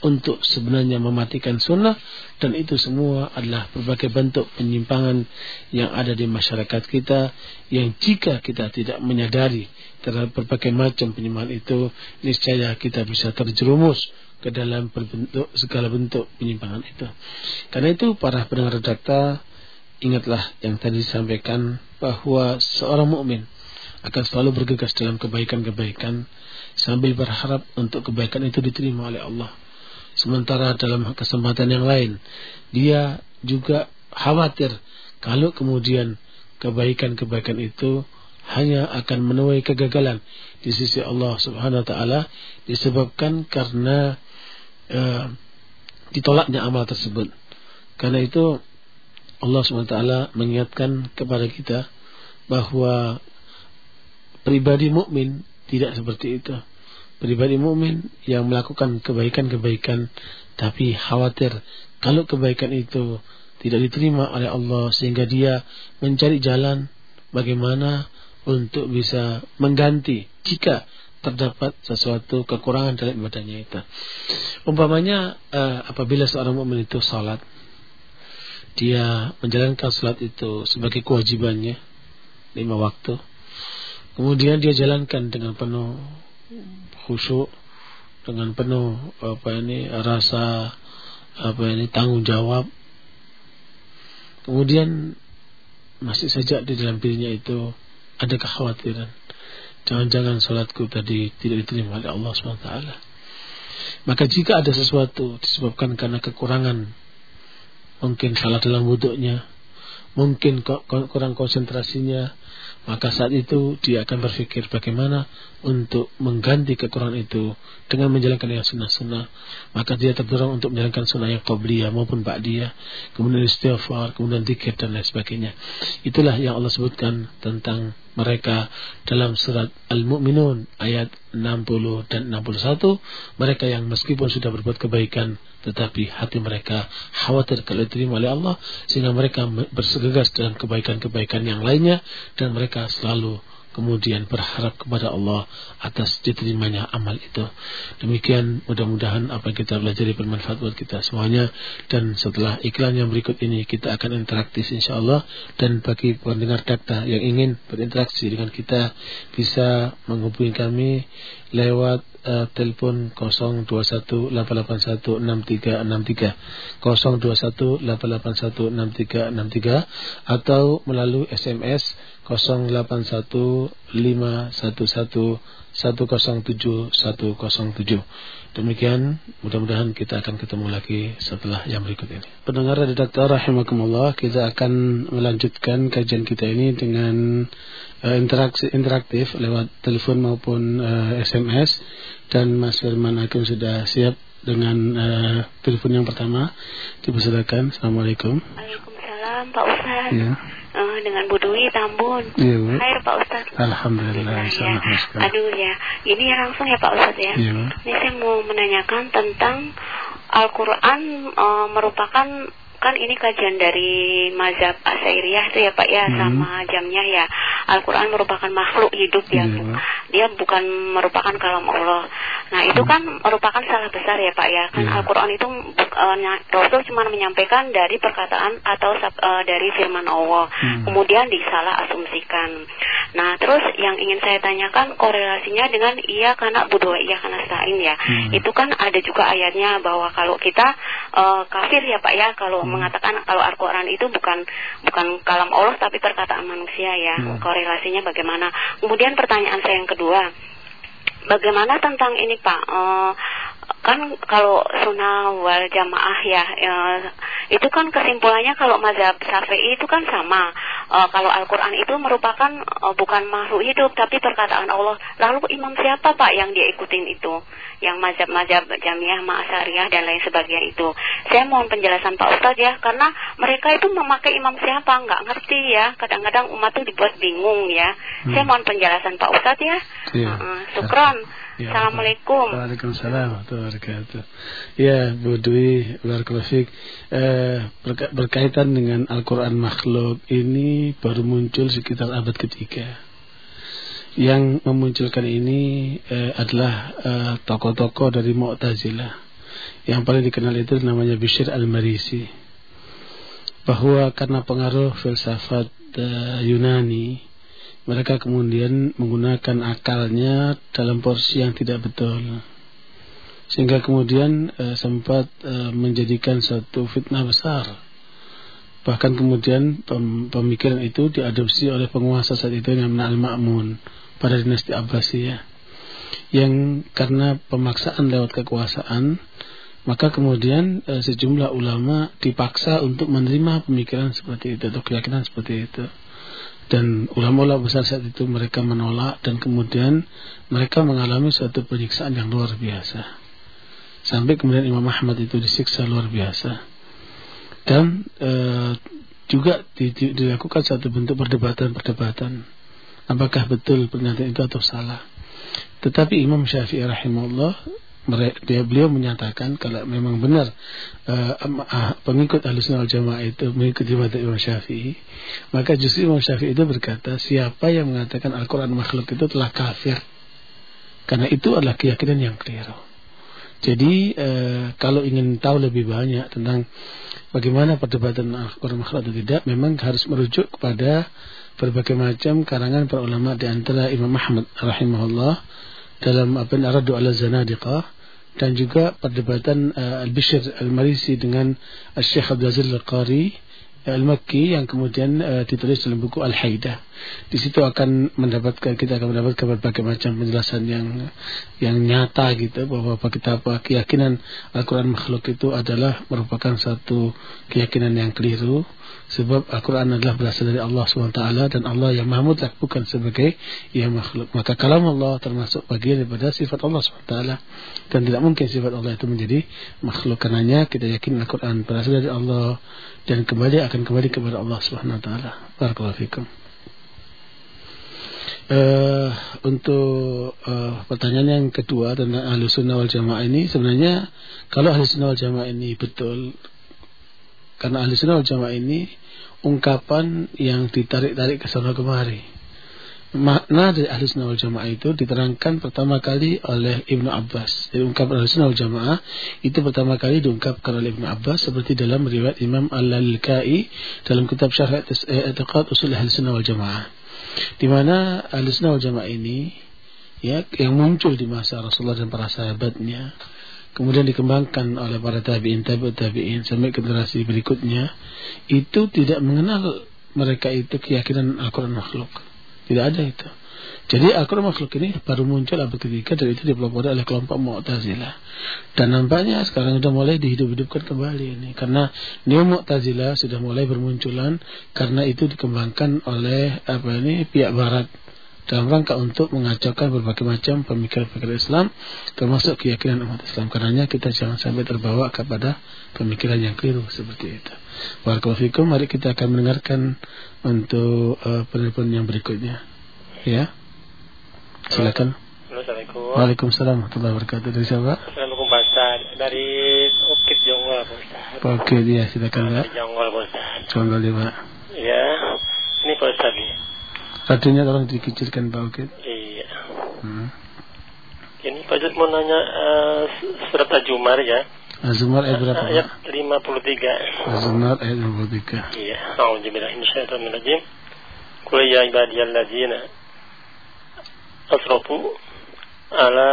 untuk sebenarnya mematikan sunnah dan itu semua adalah berbagai bentuk penyimpangan yang ada di masyarakat kita yang jika kita tidak menyadari terhadap berbagai macam penyimpangan itu niscaya kita bisa terjerumus ke dalam berbentuk segala bentuk penyimpangan itu. Karena itu para pendengar data ingatlah yang tadi disampaikan bahwa seorang mukmin akan selalu bergegas dalam kebaikan-kebaikan sambil berharap untuk kebaikan itu diterima oleh Allah. Sementara dalam kesempatan yang lain dia juga khawatir kalau kemudian kebaikan-kebaikan itu hanya akan menuai kegagalan di sisi Allah Subhanahu wa taala disebabkan karena uh, ditolaknya amal tersebut. Karena itu Allah SWT mengingatkan kepada kita bahwa pribadi mukmin tidak seperti itu. Pribadi mukmin yang melakukan kebaikan-kebaikan tapi khawatir kalau kebaikan itu tidak diterima oleh Allah sehingga dia mencari jalan bagaimana untuk bisa mengganti jika terdapat sesuatu kekurangan dalam ibadahnya itu. Umpamanya uh, apabila seorang mukmin itu salat dia menjalankan salat itu sebagai kewajibannya lima waktu. Kemudian dia jalankan dengan penuh khusyuk, dengan penuh apa ini rasa apa ini tanggung jawab. Kemudian masih saja di dalam dirinya itu ada kekhawatiran. Jangan-jangan salatku tadi tidak diterima oleh Allah SWT. Maka jika ada sesuatu disebabkan karena kekurangan mungkin salah dalam wuduknya, mungkin kurang konsentrasinya, maka saat itu dia akan berpikir bagaimana untuk mengganti kekurangan itu dengan menjalankan yang sunnah-sunnah. Maka dia terdorong untuk menjalankan sunnah yang qabliyah maupun ba'diyah, kemudian istighfar, kemudian zikir dan lain sebagainya. Itulah yang Allah sebutkan tentang mereka dalam surat Al-Mu'minun ayat 60 dan 61. Mereka yang meskipun sudah berbuat kebaikan tetapi hati mereka khawatir kalau diterima oleh Allah sehingga mereka bersegegas dalam kebaikan-kebaikan yang lainnya dan mereka selalu kemudian berharap kepada Allah atas diterimanya amal itu. Demikian mudah-mudahan apa yang kita belajar bermanfaat buat kita semuanya. Dan setelah iklan yang berikut ini kita akan interaktif insya Allah dan bagi pendengar data yang ingin berinteraksi dengan kita bisa menghubungi kami lewat uh, telepon 0218816363 0218816363 atau melalui SMS 081511107107. Demikian, mudah-mudahan kita akan ketemu lagi setelah yang berikut ini. Pendengar redaktor rahimakumullah, kita akan melanjutkan kajian kita ini dengan uh, interaksi interaktif lewat telepon maupun uh, eh, SMS dan Mas Firman Hakim sudah siap dengan uh, telepon yang pertama. Dipersilakan. Assalamualaikum. Waalaikumsalam Pak Ustaz. Ya. Uh, dengan Bu Dwi Tambun. Iya, Bu. Hai Pak Ustaz. Alhamdulillah. Ya. Aduh ya, ini langsung ya Pak Ustaz ya. Iya. Ini saya mau menanyakan tentang Al-Quran uh, merupakan kan ini kajian dari mazhab Asairiyah itu ya Pak ya hmm. sama jamnya ya Al-Quran merupakan makhluk hidup ya hmm. dia bukan merupakan kalam Allah nah itu kan merupakan salah besar ya Pak ya kan hmm. Al-Quran itu uh, Rasul cuma menyampaikan dari perkataan atau uh, dari firman Allah hmm. kemudian disalah asumsikan nah terus yang ingin saya tanyakan korelasinya dengan iya karena budua iya karena stain ya hmm. itu kan ada juga ayatnya bahwa kalau kita uh, kafir ya Pak ya kalau hmm. Mengatakan kalau Al-Quran itu bukan bukan kalam Allah tapi perkataan manusia ya. Hmm. korelasinya bagaimana? Kemudian pertanyaan saya yang kedua. Bagaimana tentang ini Pak? Uh, kan kalau sunnah wal jamaah ya, ya itu kan kesimpulannya kalau mazhab syafi'i itu kan sama. Uh, kalau Al-Quran itu merupakan uh, bukan makhluk hidup tapi perkataan Allah. Lalu imam siapa pak yang dia ikutin itu? Yang mazhab-mazhab jamiah ma'asariyah dan lain sebagainya itu. Saya mohon penjelasan Pak Ustadz ya karena mereka itu memakai imam siapa nggak ngerti ya. Kadang-kadang umat tuh dibuat bingung ya. Hmm. saya mohon penjelasan Pak Ustadz ya, ya. Uh, sukron Ya, Assalamualaikum. Waalaikumsalam warahmatullahi Ya, Bu Dwi, Barakallahu eh, berkaitan dengan Al-Quran makhluk ini baru muncul sekitar abad ketiga. Yang memunculkan ini eh, adalah eh, tokoh-tokoh dari Mu'tazilah. yang paling dikenal itu namanya Bishir Al-Marisi bahwa karena pengaruh filsafat uh, Yunani mereka kemudian menggunakan akalnya dalam porsi yang tidak betul. Sehingga kemudian uh, sempat uh, menjadikan suatu fitnah besar. Bahkan kemudian pem pemikiran itu diadopsi oleh penguasa saat itu yang namanya Al-Ma'mun pada dinasti Abbasiyah. Yang karena pemaksaan lewat kekuasaan maka kemudian e, sejumlah ulama dipaksa untuk menerima pemikiran seperti itu atau keyakinan seperti itu dan ulama-ulama besar saat itu mereka menolak dan kemudian mereka mengalami suatu penyiksaan yang luar biasa. Sampai kemudian Imam Ahmad itu disiksa luar biasa. Dan e, juga di, di, dilakukan satu bentuk perdebatan-perdebatan. Apakah betul pernyataan itu atau salah. Tetapi Imam Syafi'i rahimahullah dia beliau menyatakan kalau memang benar uh, pengikut Ahlussunnah Jamaah itu mengikuti mata Imam Syafi'i maka justru Imam Syafi'i itu berkata siapa yang mengatakan Al-Qur'an makhluk itu telah kafir? Karena itu adalah keyakinan yang keliru jadi uh, kalau ingin tahu lebih banyak tentang bagaimana perdebatan Al-Quran makhluk atau tidak, memang harus merujuk kepada berbagai macam karangan para ulama di antara Imam Ahmad rahimahullah dalam apa yang Radu ala Zanadiqah dan juga perdebatan uh, Al-Bishr Al-Marisi dengan Al-Syekh Abdul Aziz Al-Qari Al-Makki yang kemudian uh, ditulis dalam buku Al-Haidah. Di situ akan mendapatkan kita akan mendapatkan berbagai macam penjelasan yang yang nyata gitu bahwa kita apa keyakinan Al-Qur'an makhluk itu adalah merupakan satu keyakinan yang keliru sebab Al-Quran adalah berasal dari Allah SWT dan Allah yang maha mutlak bukan sebagai yang makhluk. Maka kalam Allah termasuk bagian daripada sifat Allah SWT dan tidak mungkin sifat Allah itu menjadi makhluk. Karenanya kita yakin Al-Quran berasal dari Allah dan kembali akan kembali kepada Allah SWT Barakallahu fikum. Uh, untuk uh, pertanyaan yang kedua tentang ahli sunnah wal jamaah ini sebenarnya kalau ahli sunnah wal jamaah ini betul karena ahli sunnah wal jamaah ini ungkapan yang ditarik-tarik ke sana kemari. Makna dari ahli sunnah wal jamaah itu diterangkan pertama kali oleh Ibnu Abbas. Jadi ungkapan ahli sunnah wal jamaah itu pertama kali diungkapkan oleh Ibnu Abbas seperti dalam riwayat Imam Al-Lalkai dalam kitab Syarh I'tiqad Usul Ahli Sunnah wal Jamaah. Di mana ahli sunnah wal jamaah ini ya yang muncul di masa Rasulullah dan para sahabatnya kemudian dikembangkan oleh para tabiin tabiut tabiin sampai generasi berikutnya. Itu tidak mengenal mereka itu keyakinan Al-Quran makhluk. Tidak ada itu. Jadi Al-Quran makhluk ini baru muncul abad ketiga dan itu dipelopori oleh kelompok Mu'tazilah. Dan nampaknya sekarang sudah mulai dihidup-hidupkan kembali ini. Karena Neo Mu'tazilah sudah mulai bermunculan karena itu dikembangkan oleh apa ini pihak barat dalam rangka untuk mengacaukan berbagai macam pemikiran-pemikiran Islam termasuk keyakinan umat Islam. Karenanya kita jangan sampai terbawa kepada pemikiran yang keliru seperti itu. Waalaikumsalam. Mari kita akan mendengarkan untuk uh, penelpon yang berikutnya. Ya. Silakan. Assalamualaikum. Waalaikumsalam warahmatullahi wabarakatuh. Dari siapa? Assalamualaikum Pak Ustaz. Dari Ukit Jonggol Pak Ustaz. Pak Ukit ya silakan Pak. Jonggol Pak Ustaz. Jonggol ya Pak. Ya. Ini Pak Ustaz ya. Radionya tolong dikecilkan Pak Ukit. Iya. Hmm. Ini Pak Ustaz mau nanya uh, surat Al-Jumar ya. Azumar ayat berapa Ayat Pak? 53. Azumar ayat 53. Iya. A'udzubillahi minasyaitonir rajim. Qul ya ibadiyalladzina asrafu ala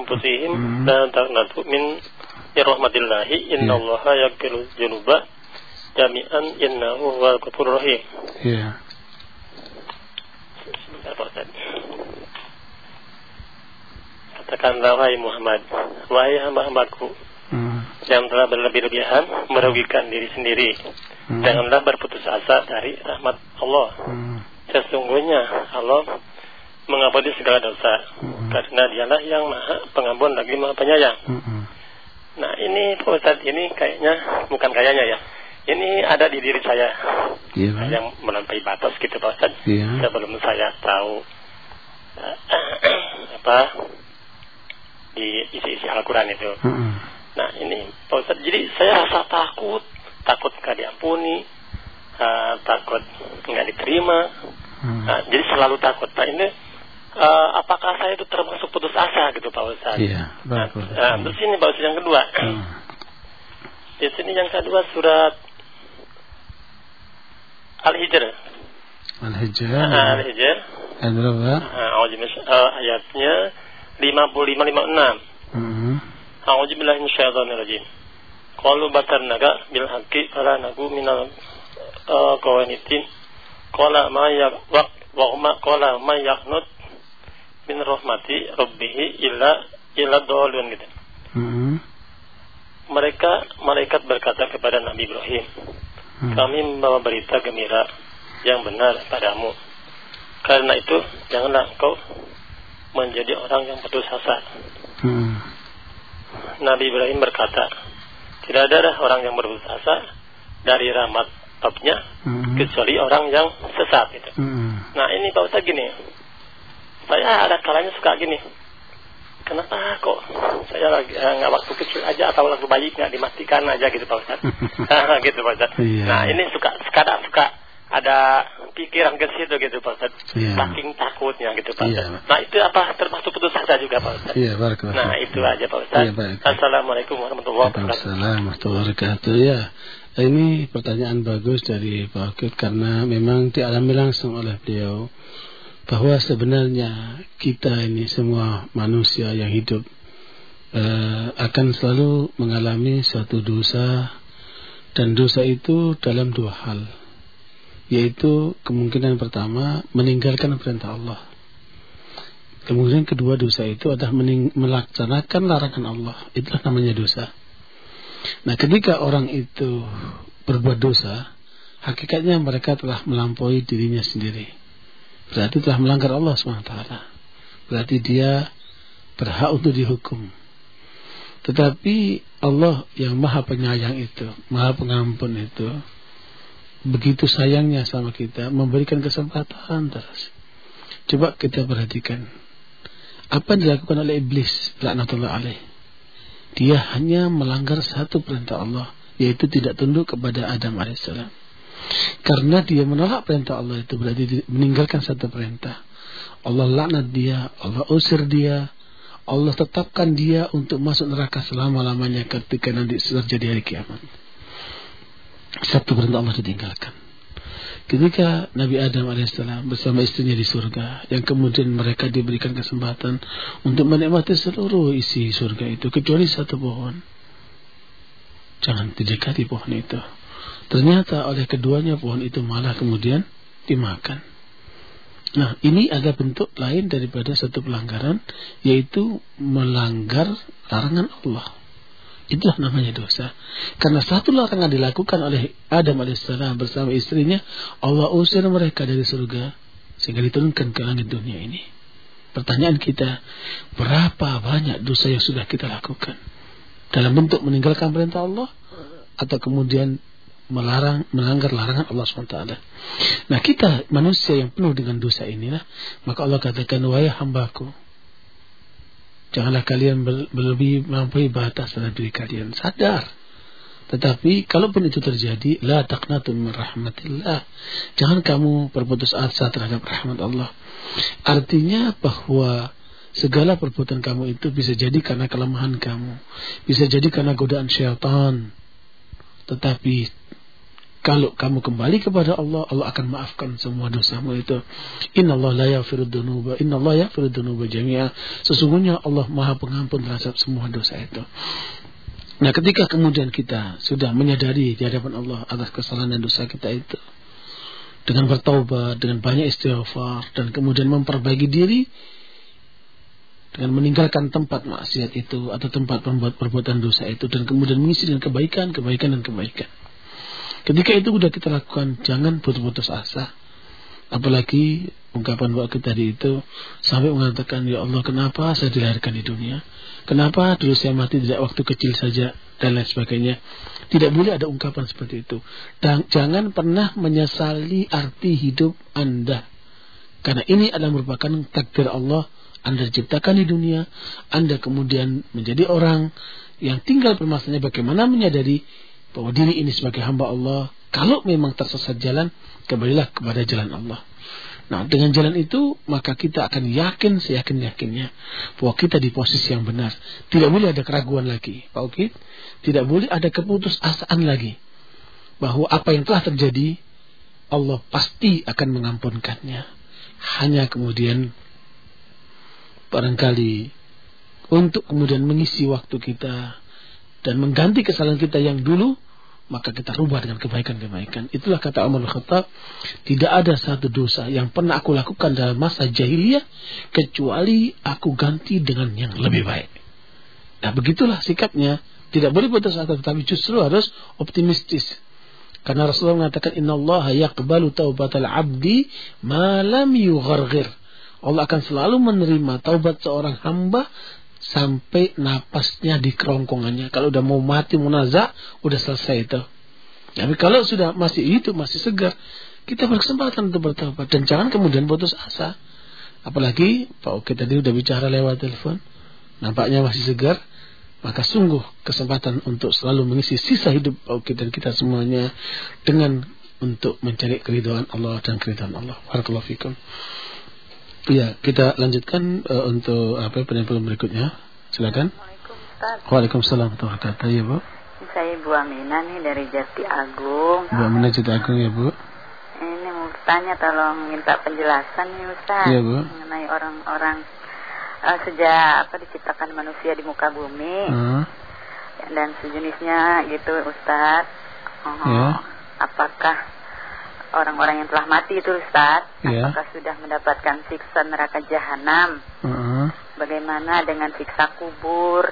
anfusihim Hmm. la taqnatu min rahmatillahi innallaha yaghfiru dzunuba jami'an innahu huwal ghafurur rahim. Iya. Sebentar Pak Ustaz. Katakanlah wahai Muhammad, wahai hamba-hambaku Hmm. yang telah berlebih-lebihan merugikan diri sendiri. Hmm. Janganlah berputus asa dari rahmat Allah. Hmm. Sesungguhnya Allah mengampuni segala dosa. Hmm. Karena dialah yang maha pengampun lagi maha penyayang. Hmm. Nah ini Pak Ustadz ini kayaknya, bukan kayaknya ya. Ini ada di diri saya Pak. yang melampaui batas gitu Pak Ustadz. Iya. Sebelum saya tahu eh, (clears throat) apa di isi-isi Al-Quran itu. Hmm. Nah ini Pak Ustadz, jadi saya rasa takut, takut nggak diampuni, eh, takut nggak diterima, Hmm. Nah, jadi selalu takut. Nah ini uh, apakah saya itu termasuk putus asa gitu Pak Ustaz? Iya. Nah, nah, terus ini Pak Ustaz yang kedua. Hmm. Di sini yang kedua surat Al-Hijr. Al-Hijr. Al-Hijr. Berapa? Uh, ayatnya 55 56. Hmm. A'udzu billahi minasyaitonir rajim. Qalu batarnaga bil haqqi fala nagu minal uh, qawanitin. Qala ma ya wa ma qala ma yaqnut min rahmati rabbih illa illa dolun gitu. Mm-hmm. Mereka malaikat berkata kepada Nabi Ibrahim, mm-hmm. kami membawa berita gembira yang benar padamu. Karena itu janganlah engkau menjadi orang yang putus asa. Mm-hmm. Nabi Ibrahim berkata, tidak ada orang yang berputus asa dari rahmat Rabbnya mm-hmm. kecuali orang yang sesat itu. Mm-hmm. Nah ini Pak Ustaz gini, saya ada kalanya suka gini kenapa kok saya lagi eh, nggak waktu kecil aja atau waktu bayi nggak dimatikan aja gitu Pak Ustaz (laughs) (laughs) gitu Pak Ustaz iya. nah ini suka sekarang suka ada pikiran ke situ gitu Pak Ustaz. Iya. saking takutnya gitu Pak. Ustaz iya. nah itu apa termasuk putus asa juga Pak Ustaz? Iya, nah itu aja Pak Ustaz. Iya, Assalamualaikum warahmatullahi wabarakatuh. Assalamualaikum warahmatullahi wabarakatuh. Ya ini pertanyaan bagus dari Pak Akid karena memang dialami langsung oleh beliau bahwa sebenarnya kita ini semua manusia yang hidup uh, akan selalu mengalami suatu dosa dan dosa itu dalam dua hal yaitu kemungkinan pertama meninggalkan perintah Allah Kemudian kedua dosa itu adalah melaksanakan larangan Allah. Itulah namanya dosa. Nah ketika orang itu berbuat dosa, hakikatnya mereka telah melampaui dirinya sendiri berarti telah melanggar Allah SWT. Berarti dia berhak untuk dihukum. Tetapi Allah yang maha penyayang itu, maha pengampun itu, begitu sayangnya sama kita, memberikan kesempatan terus. Coba kita perhatikan. Apa yang dilakukan oleh iblis, laknatullah alaih. Dia hanya melanggar satu perintah Allah, yaitu tidak tunduk kepada Adam alaihissalam. Karena dia menolak perintah Allah itu berarti meninggalkan satu perintah. Allah laknat dia, Allah usir dia, Allah tetapkan dia untuk masuk neraka selama-lamanya ketika nanti terjadi hari kiamat. Satu perintah Allah ditinggalkan. Ketika Nabi Adam alaihissalam bersama istrinya di surga, yang kemudian mereka diberikan kesempatan untuk menikmati seluruh isi surga itu, kecuali satu pohon. Jangan didekati pohon itu. Ternyata oleh keduanya pohon itu malah kemudian dimakan. Nah, ini ada bentuk lain daripada satu pelanggaran, yaitu melanggar larangan Allah. Itulah namanya dosa. Karena satu larangan dilakukan oleh Adam alaihissalam bersama istrinya, Allah usir mereka dari surga sehingga diturunkan ke langit dunia ini. Pertanyaan kita, berapa banyak dosa yang sudah kita lakukan? Dalam bentuk meninggalkan perintah Allah atau kemudian melarang melanggar larangan Allah SWT. Nah kita manusia yang penuh dengan dosa inilah maka Allah katakan wahai hambaku janganlah kalian berlebih melampaui batas dalam diri kalian sadar. Tetapi kalaupun itu terjadi la taqnatu min rahmatillah. Jangan kamu berputus asa terhadap rahmat Allah. Artinya bahwa segala perbuatan kamu itu bisa jadi karena kelemahan kamu, bisa jadi karena godaan syaitan. Tetapi kalau kamu kembali kepada Allah, Allah akan maafkan semua dosamu itu. Inna Allah la yaghfiru inna Allah yaghfiru jami'a. Sesungguhnya Allah Maha Pengampun terhadap semua dosa itu. Nah, ketika kemudian kita sudah menyadari di hadapan Allah atas kesalahan dan dosa kita itu, dengan bertaubat, dengan banyak istighfar, dan kemudian memperbaiki diri, dengan meninggalkan tempat maksiat itu atau tempat pembuat perbuatan dosa itu, dan kemudian mengisi dengan kebaikan, kebaikan, dan kebaikan. Ketika itu sudah kita lakukan, jangan putus-putus asa. Apalagi ungkapan waktu tadi itu sampai mengatakan ya Allah kenapa saya dilahirkan di dunia? Kenapa dulu saya mati tidak waktu kecil saja dan lain sebagainya? Tidak boleh ada ungkapan seperti itu. Dan jangan pernah menyesali arti hidup Anda. Karena ini adalah merupakan takdir Allah. Anda diciptakan di dunia, Anda kemudian menjadi orang yang tinggal permasalahannya bagaimana menyadari bahwa diri ini sebagai hamba Allah kalau memang tersesat jalan kembalilah kepada jalan Allah Nah, dengan jalan itu maka kita akan yakin seyakin-yakinnya bahwa kita di posisi yang benar. Tidak boleh ada keraguan lagi, Pak Ukit. Tidak boleh ada keputusasaan lagi bahwa apa yang telah terjadi Allah pasti akan mengampunkannya. Hanya kemudian barangkali untuk kemudian mengisi waktu kita dan mengganti kesalahan kita yang dulu maka kita rubah dengan kebaikan-kebaikan. Itulah kata Umar Khattab, tidak ada satu dosa yang pernah aku lakukan dalam masa jahiliyah kecuali aku ganti dengan yang lebih baik. Nah, begitulah sikapnya. Tidak boleh putus asa, tapi justru harus optimistis. Karena Rasulullah mengatakan Inna Allah yaqbalu taubatal abdi malam yughargir. Allah akan selalu menerima taubat seorang hamba sampai napasnya di kerongkongannya. Kalau udah mau mati munazak, udah selesai itu. Tapi kalau sudah masih itu masih segar, kita berkesempatan untuk bertobat dan jangan kemudian putus asa. Apalagi Pak Oke tadi udah bicara lewat telepon, nampaknya masih segar, maka sungguh kesempatan untuk selalu mengisi sisa hidup Pak Oke dan kita semuanya dengan untuk mencari keridhaan Allah dan keridhaan Allah. Barakallahu fikum. Iya, kita lanjutkan uh, untuk apa penelpon berikutnya. Silakan. Waalaikumsalam warahmatullahi wabarakatuh. Ya, Bu. Saya Bu Aminah nih dari Jati Agung. Bu Aminah Jati Agung ya, Bu. Ini mau tanya tolong minta penjelasan nih Ustaz. Iya, Bu. Mengenai orang-orang uh, sejak apa diciptakan manusia di muka bumi. Uh. Dan sejenisnya gitu Ustaz. Uh, ya. Apakah orang-orang yang telah mati itu Ustaz yeah. apakah sudah mendapatkan siksa neraka jahanam uh -huh. bagaimana dengan siksa kubur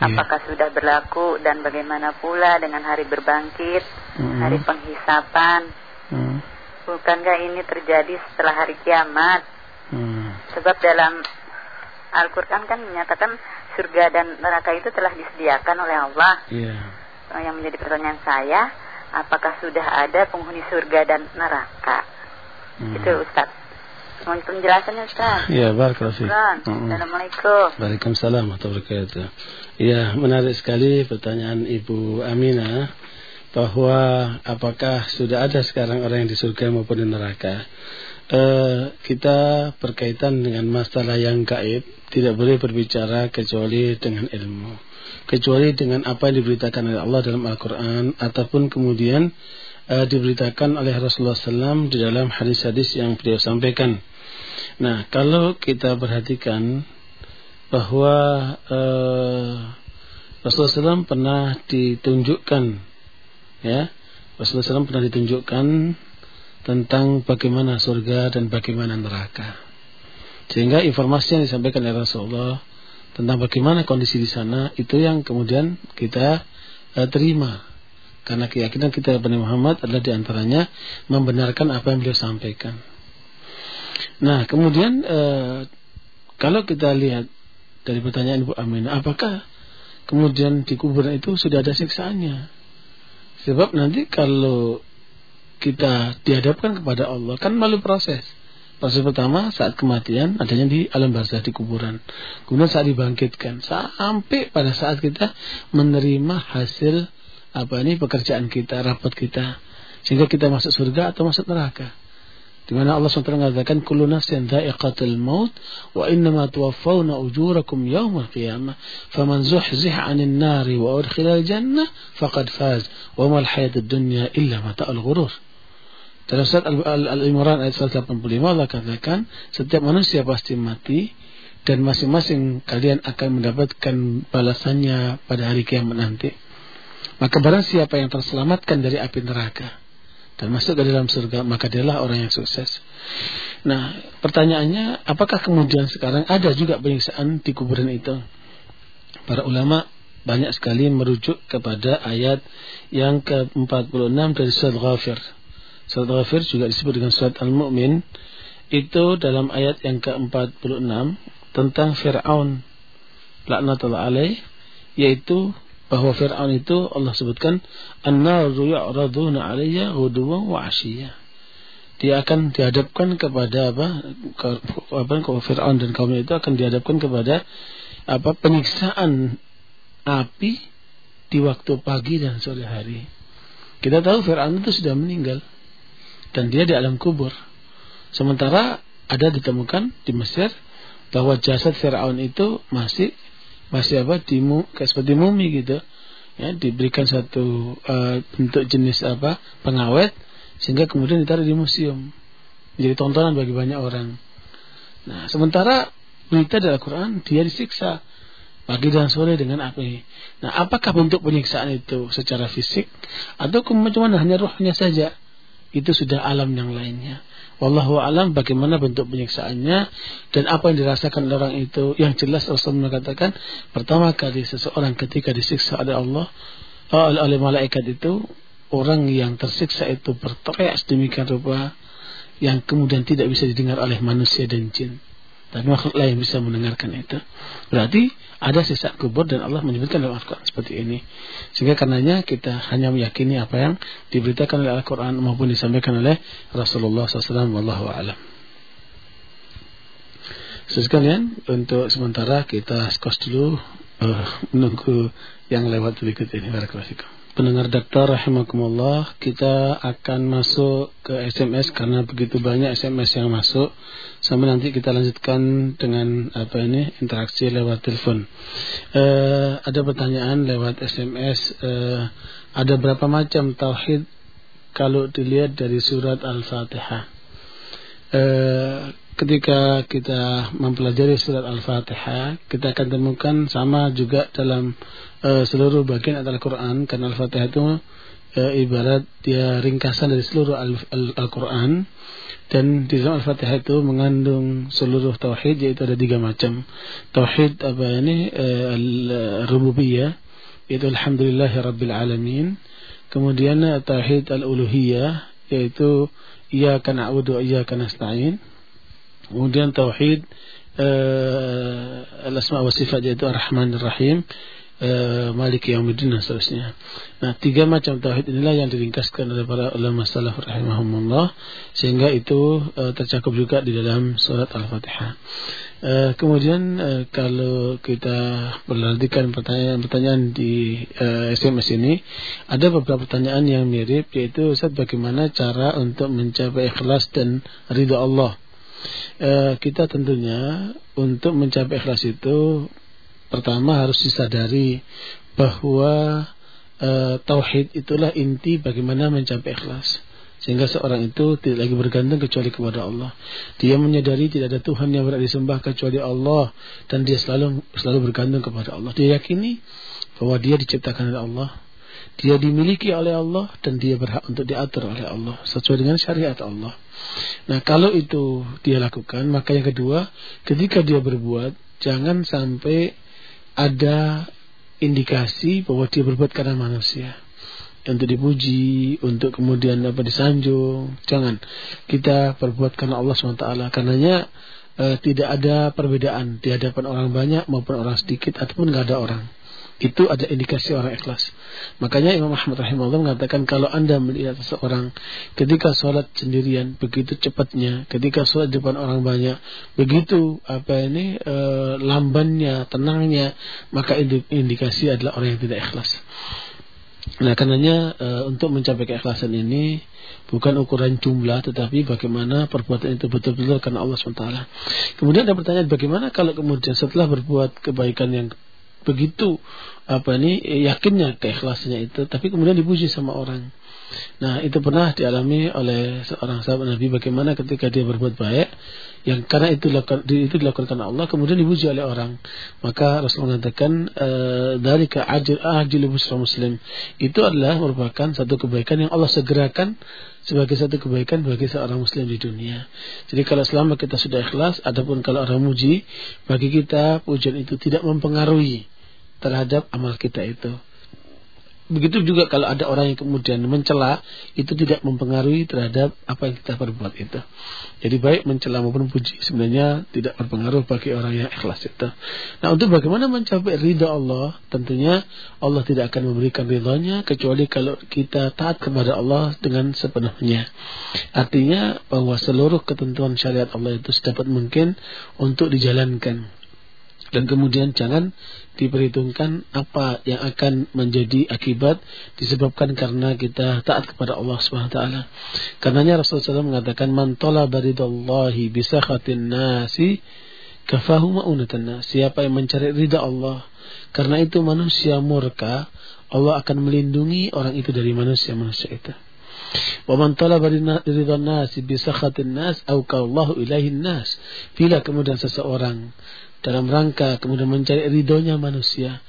yeah. apakah sudah berlaku dan bagaimana pula dengan hari berbangkit uh -huh. hari penghisapan uh -huh. bukankah ini terjadi setelah hari kiamat uh -huh. sebab dalam Al-Quran kan menyatakan surga dan neraka itu telah disediakan oleh Allah yeah. yang menjadi pertanyaan saya apakah sudah ada penghuni surga dan neraka. Hmm. Itu Ustaz. Mohon penjelasannya Ustaz. Ya, barakallahu hmm. Assalamualaikum. Waalaikumsalam warahmatullahi wabarakatuh. Ya, menarik sekali pertanyaan Ibu Amina bahwa apakah sudah ada sekarang orang yang di surga maupun di neraka. Uh, kita berkaitan dengan masalah yang gaib tidak boleh berbicara kecuali dengan ilmu kecuali dengan apa yang diberitakan oleh Allah dalam Al-Quran ataupun kemudian uh, diberitakan oleh Rasulullah SAW di dalam hadis-hadis yang beliau sampaikan. Nah, kalau kita perhatikan bahwa uh, Rasulullah SAW pernah ditunjukkan, ya, Rasulullah SAW pernah ditunjukkan tentang bagaimana surga dan bagaimana neraka. Sehingga informasi yang disampaikan oleh Rasulullah tentang bagaimana kondisi di sana itu yang kemudian kita uh, terima karena keyakinan kita kepada Muhammad adalah di antaranya membenarkan apa yang beliau sampaikan. Nah kemudian uh, kalau kita lihat dari pertanyaan Ibu Aminah, apakah kemudian di kuburan itu sudah ada siksaannya? Sebab nanti kalau kita dihadapkan kepada Allah kan melalui proses Fase pertama saat kematian adanya di alam barzah di kuburan. Kemudian saat dibangkitkan sampai pada saat kita menerima hasil apa ini pekerjaan kita, rapat kita sehingga kita masuk surga atau masuk neraka. Di mana Allah SWT mengatakan kullu nafsin dha'iqatul maut wa innama tuwaffawna ujurakum yawmal qiyamah faman zuhziha 'anil nari wa udkhila al-jannah faqad faz wa mal hayatud dunya illa mata'ul ghurur. Dalam surat Al-Imran ayat 185 Allah katakan setiap manusia pasti mati dan masing-masing kalian akan mendapatkan balasannya pada hari kiamat nanti. Maka barang siapa yang terselamatkan dari api neraka dan masuk ke dalam surga, maka dialah orang yang sukses. Nah, pertanyaannya, apakah kemudian sekarang ada juga penyiksaan di kuburan itu? Para ulama banyak sekali merujuk kepada ayat yang ke-46 dari surat Ghafir Surat Ghafir juga disebut dengan surat Al-Mu'min. Itu dalam ayat yang ke-46 tentang Fir'aun. Laknatullah alaih. Yaitu bahwa Fir'aun itu Allah sebutkan an-naru ya'raduna 'alayya ghuduwan wa dia akan dihadapkan kepada apa? Apa Fir'aun dan kaumnya itu akan dihadapkan kepada apa? Penyiksaan api di waktu pagi dan sore hari. Kita tahu Fir'aun itu sudah meninggal dan dia di alam kubur. Sementara ada ditemukan di Mesir bahwa jasad Firaun itu masih masih apa dimu kayak seperti mumi gitu. Ya diberikan satu uh, bentuk jenis apa pengawet sehingga kemudian ditaruh di museum. Jadi tontonan bagi banyak orang. Nah sementara berita dalam Al-Quran dia disiksa. Pagi dan sore dengan api. Nah apakah bentuk penyiksaan itu secara fisik atau cuma hanya rohnya saja itu sudah alam yang lainnya Wallahu alam bagaimana bentuk penyiksaannya dan apa yang dirasakan orang itu. Yang jelas Rasul mengatakan pertama kali seseorang ketika disiksa oleh Allah oleh, oleh malaikat itu orang yang tersiksa itu berteriak sedemikian rupa yang kemudian tidak bisa didengar oleh manusia dan jin. Tapi makhluk lain bisa mendengarkan itu. Berarti ada sisa kubur dan Allah menyebutkan dalam Al-Quran seperti ini. Sehingga karenanya kita hanya meyakini apa yang diberitakan oleh Al-Quran maupun disampaikan oleh Rasulullah SAW. Wallahu a'lam. Sekalian, untuk sementara kita skos dulu uh, menunggu yang lewat berikut ini. Barakallahu pendengar dokter rahimakumullah kita akan masuk ke SMS karena begitu banyak SMS yang masuk sampai nanti kita lanjutkan dengan apa ini interaksi lewat telepon. Uh, ada pertanyaan lewat SMS uh, ada berapa macam tauhid kalau dilihat dari surat al-fatihah? Uh, ketika kita mempelajari surat al-fatihah kita akan temukan sama juga dalam uh, seluruh bagian Al-Quran. Karena Al-Fatihah itu ibarat dia ringkasan dari seluruh Al-Quran dan di dalam Al-Fatihah itu mengandung seluruh tauhid yaitu ada tiga macam. Tauhid apa ini? Uh, al-rububiyah yaitu alhamdulillahirabbil alamin. Kemudian tauhid al-uluhiyah yaitu iyyaka na'budu wa iyyaka nasta'in. Kemudian tauhid uh, al-asma wa sifat yaitu ar-rahman ar-rahim Eh, Malik Yaumiddin dan seterusnya. Nah, tiga macam tauhid inilah yang diringkaskan oleh para ulama salaf rahimahumullah sehingga itu uh, tercakup juga di dalam surat Al-Fatihah. Uh, kemudian uh, kalau kita perhatikan pertanyaan-pertanyaan di uh, SMS ini, ada beberapa pertanyaan yang mirip yaitu Ustaz bagaimana cara untuk mencapai ikhlas dan ridha Allah. Kita tentunya untuk mencapai ikhlas itu Pertama harus disadari bahwa e, tauhid itulah inti bagaimana mencapai ikhlas. Sehingga seorang itu tidak lagi bergantung kecuali kepada Allah. Dia menyadari tidak ada Tuhan yang berada disembah kecuali Allah dan dia selalu selalu bergantung kepada Allah. Dia yakini bahwa dia diciptakan oleh Allah, dia dimiliki oleh Allah dan dia berhak untuk diatur oleh Allah sesuai dengan syariat Allah. Nah, kalau itu dia lakukan, maka yang kedua, ketika dia berbuat, jangan sampai ada indikasi bahwa dia berbuat karena manusia untuk dipuji, untuk kemudian apa disanjung. Jangan kita berbuat karena Allah SWT. Karenanya e, tidak ada perbedaan di hadapan orang banyak maupun orang sedikit ataupun nggak ada orang itu ada indikasi orang ikhlas. Makanya Imam Ahmad rahimahullah mengatakan kalau anda melihat seseorang ketika sholat sendirian begitu cepatnya, ketika sholat di depan orang banyak begitu apa ini e, lambannya, tenangnya, maka indikasi adalah orang yang tidak ikhlas. Nah, karenanya e, untuk mencapai keikhlasan ini bukan ukuran jumlah tetapi bagaimana perbuatan itu betul-betul karena Allah SWT. Kemudian ada pertanyaan bagaimana kalau kemudian setelah berbuat kebaikan yang begitu apa ini yakinnya keikhlasannya itu tapi kemudian dipuji sama orang. Nah itu pernah dialami oleh seorang sahabat Nabi bagaimana ketika dia berbuat baik yang karena itu dilakukan, itu dilakukan karena Allah kemudian dipuji oleh orang. Maka Rasul mengatakan dari ke ajil ajil muslim. Itu adalah merupakan satu kebaikan yang Allah segerakan sebagai satu kebaikan bagi seorang muslim di dunia. Jadi kalau selama kita sudah ikhlas, adapun kalau orang muji, bagi kita pujian itu tidak mempengaruhi terhadap amal kita itu. Begitu juga kalau ada orang yang kemudian mencela, itu tidak mempengaruhi terhadap apa yang kita perbuat itu. Jadi baik mencela maupun puji sebenarnya tidak berpengaruh bagi orang yang ikhlas itu. Nah untuk bagaimana mencapai ridha Allah, tentunya Allah tidak akan memberikan ridhonya kecuali kalau kita taat kepada Allah dengan sepenuhnya. Artinya bahwa seluruh ketentuan syariat Allah itu sedapat mungkin untuk dijalankan dan kemudian jangan diperhitungkan apa yang akan menjadi akibat disebabkan karena kita taat kepada Allah Subhanahu wa taala. Karenanya Rasulullah SAW mengatakan man talaba ridallahi bi sakhatin nasi kafahu ma'unatan nas. Siapa yang mencari ridha Allah karena itu manusia murka, Allah akan melindungi orang itu dari manusia-manusia itu. Wa man talaba ridha nas bi sakhatin nas au kallahu ilaihi nas. Bila kemudian seseorang dalam rangka kemudian mencari ridhonya manusia.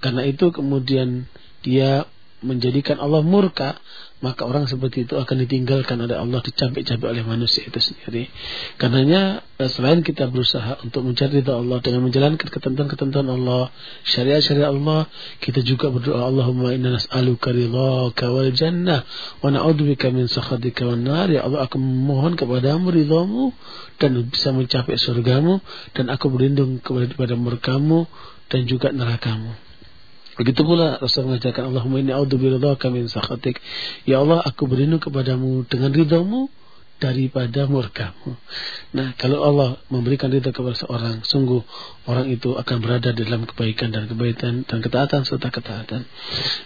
Karena itu kemudian dia menjadikan Allah murka, maka orang seperti itu akan ditinggalkan oleh Allah, dicapek-capek oleh manusia itu sendiri. Karenanya eh, selain kita berusaha untuk mencari ridha Allah dengan menjalankan ketentuan-ketentuan Allah, syariat-syariat Allah, kita juga berdoa Allahumma inna nas'aluka ridhaka wal jannah wa na'udzubika min sakhatika wan nar. Ya Allah, aku memohon kepadamu ridhamu dan bisa mencapai surgamu dan aku berlindung kepada murkamu dan juga nerakamu. Begitu pula Rasul mengajarkan Allahumma inni a'udzu biridhaka min sakhatik. Ya Allah, aku berlindung kepadamu dengan ridhamu daripada murkamu. Nah, kalau Allah memberikan ridha kepada seorang, sungguh orang itu akan berada dalam kebaikan dan kebaikan dan ketaatan serta ketaatan.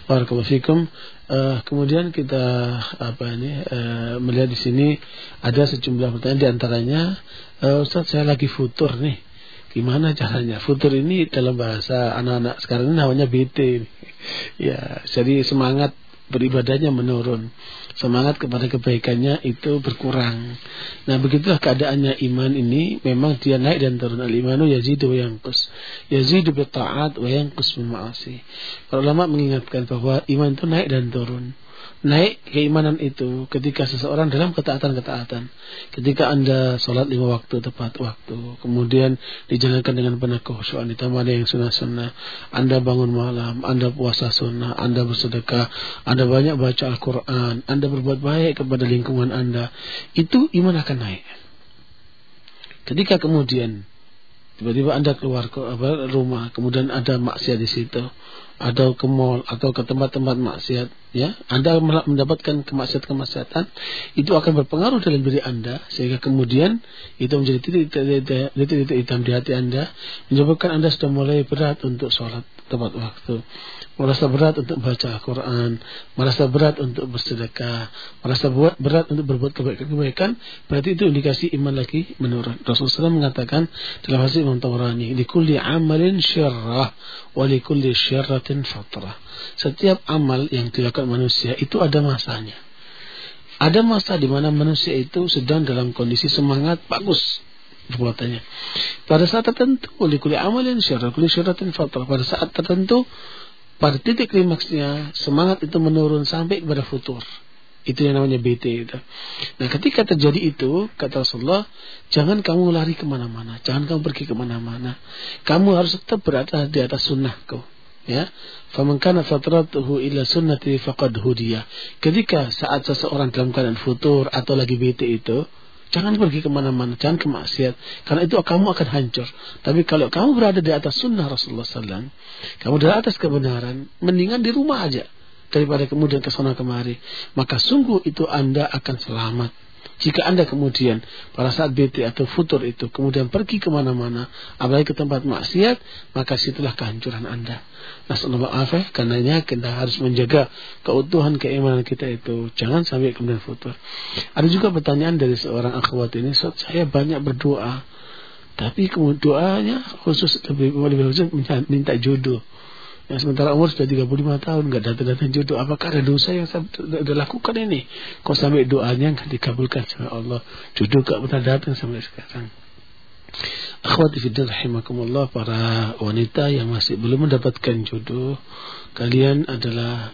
Barakallahu fikum. Uh, kemudian kita apa ini uh, melihat di sini ada sejumlah pertanyaan di antaranya uh, Ustaz saya lagi futur nih Gimana caranya? Futur ini dalam bahasa anak-anak sekarang ini namanya BT. Ya, jadi semangat beribadahnya menurun. Semangat kepada kebaikannya itu berkurang. Nah, begitulah keadaannya iman ini. Memang dia naik dan turun. Al-imanu yazidu wa yanqus. Yazidu bi ta'at wa yanqus ma'asi. Para ulama mengingatkan bahwa iman itu naik dan turun naik keimanan itu ketika seseorang dalam ketaatan-ketaatan. Ketika Anda sholat lima waktu tepat waktu, kemudian dijalankan dengan penuh khusyuan ditambah yang sunnah-sunnah. Anda bangun malam, Anda puasa sunnah, Anda bersedekah, Anda banyak baca Al-Quran, Anda berbuat baik kepada lingkungan Anda. Itu iman akan naik. Ketika kemudian tiba-tiba Anda keluar ke rumah, kemudian ada maksiat di situ, atau ke mall atau ke tempat-tempat maksiat ya. Anda mendapatkan kemaksiatan-kemaksiatan itu akan berpengaruh dalam diri Anda sehingga kemudian itu menjadi titik-titik hitam di hati Anda menyebabkan Anda sudah mulai berat untuk sholat tepat waktu merasa berat untuk baca Al-Quran, merasa berat untuk bersedekah, merasa berat untuk berbuat kebaikan-kebaikan, berarti itu indikasi iman lagi menurun. Rasulullah SAW mengatakan dalam hadis Imam Tawarani, di kulli amalin syarrah, wa li kulli syarratin fatrah. Setiap amal yang dilakukan manusia itu ada masanya. Ada masa di mana manusia itu sedang dalam kondisi semangat bagus perbuatannya. Pada saat tertentu, kulli amalin syarrah, kulli syarratin fatrah. Pada saat tertentu pada titik klimaksnya semangat itu menurun sampai kepada futur. Itu yang namanya BT itu. Nah ketika terjadi itu, kata Rasulullah, jangan kamu lari ke mana-mana. Jangan kamu pergi ke mana-mana. Kamu harus tetap berada di atas sunnahku. Ya, faman kana fatratuhu ila sunnati faqad hudiya. Ketika saat seseorang dalam keadaan futur atau lagi BT itu, Jangan pergi ke mana-mana, jangan ke maksiat. Karena itu kamu akan hancur. Tapi kalau kamu berada di atas sunnah Rasulullah SAW, kamu di atas kebenaran, mendingan di rumah aja. Daripada kemudian ke sana kemari. Maka sungguh itu Anda akan selamat. Jika Anda kemudian pada saat BT atau futur itu kemudian pergi ke mana-mana, apalagi ke tempat maksiat, maka situlah kehancuran Anda. Nasallahu afih, karenanya kita harus menjaga keutuhan keimanan kita itu. Jangan sampai kemudian futur. Ada juga pertanyaan dari seorang akhwat ini, saya banyak berdoa, tapi kemudian doanya khusus lebih, lebih khusus minta jodoh. Ya, sementara umur sudah 35 tahun nggak datang-datang jodoh. Apakah ada dosa yang saya sudah lakukan ini? Kok sampai doanya nggak dikabulkan sama Allah? Jodoh nggak pernah datang sampai sekarang. Akhwati fiddin rahimakumullah para wanita yang masih belum mendapatkan jodoh, kalian adalah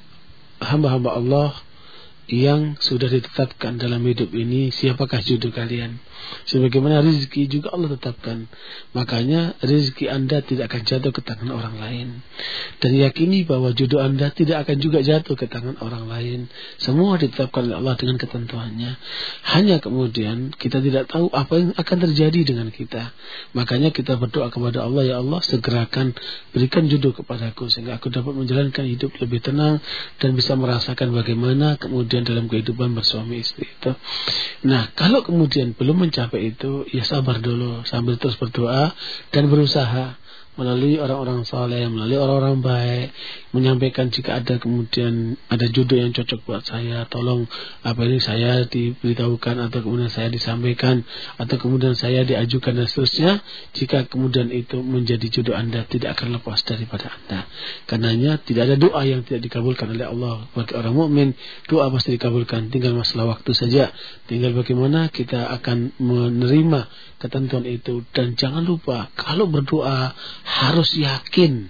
hamba-hamba Allah yang sudah ditetapkan dalam hidup ini siapakah jodoh kalian sebagaimana rezeki juga Allah tetapkan. Makanya rezeki anda tidak akan jatuh ke tangan orang lain. Dan yakini bahwa jodoh anda tidak akan juga jatuh ke tangan orang lain. Semua ditetapkan oleh Allah dengan ketentuannya. Hanya kemudian kita tidak tahu apa yang akan terjadi dengan kita. Makanya kita berdoa kepada Allah ya Allah segerakan berikan jodoh kepadaku sehingga aku dapat menjalankan hidup lebih tenang dan bisa merasakan bagaimana kemudian dalam kehidupan bersuami istri itu. Nah, kalau kemudian belum mencapai itu, ya sabar dulu sambil terus berdoa dan berusaha. Melalui orang-orang saleh, melalui orang-orang baik, menyampaikan jika ada kemudian ada jodoh yang cocok buat saya, tolong apa ini saya diberitahukan atau kemudian saya disampaikan atau kemudian saya diajukan dan seterusnya. Jika kemudian itu menjadi jodoh Anda tidak akan lepas daripada Anda. Karenanya tidak ada doa yang tidak dikabulkan oleh Allah bagi orang mukmin. Doa pasti dikabulkan, tinggal masalah waktu saja. Tinggal bagaimana kita akan menerima ketentuan itu dan jangan lupa kalau berdoa harus yakin.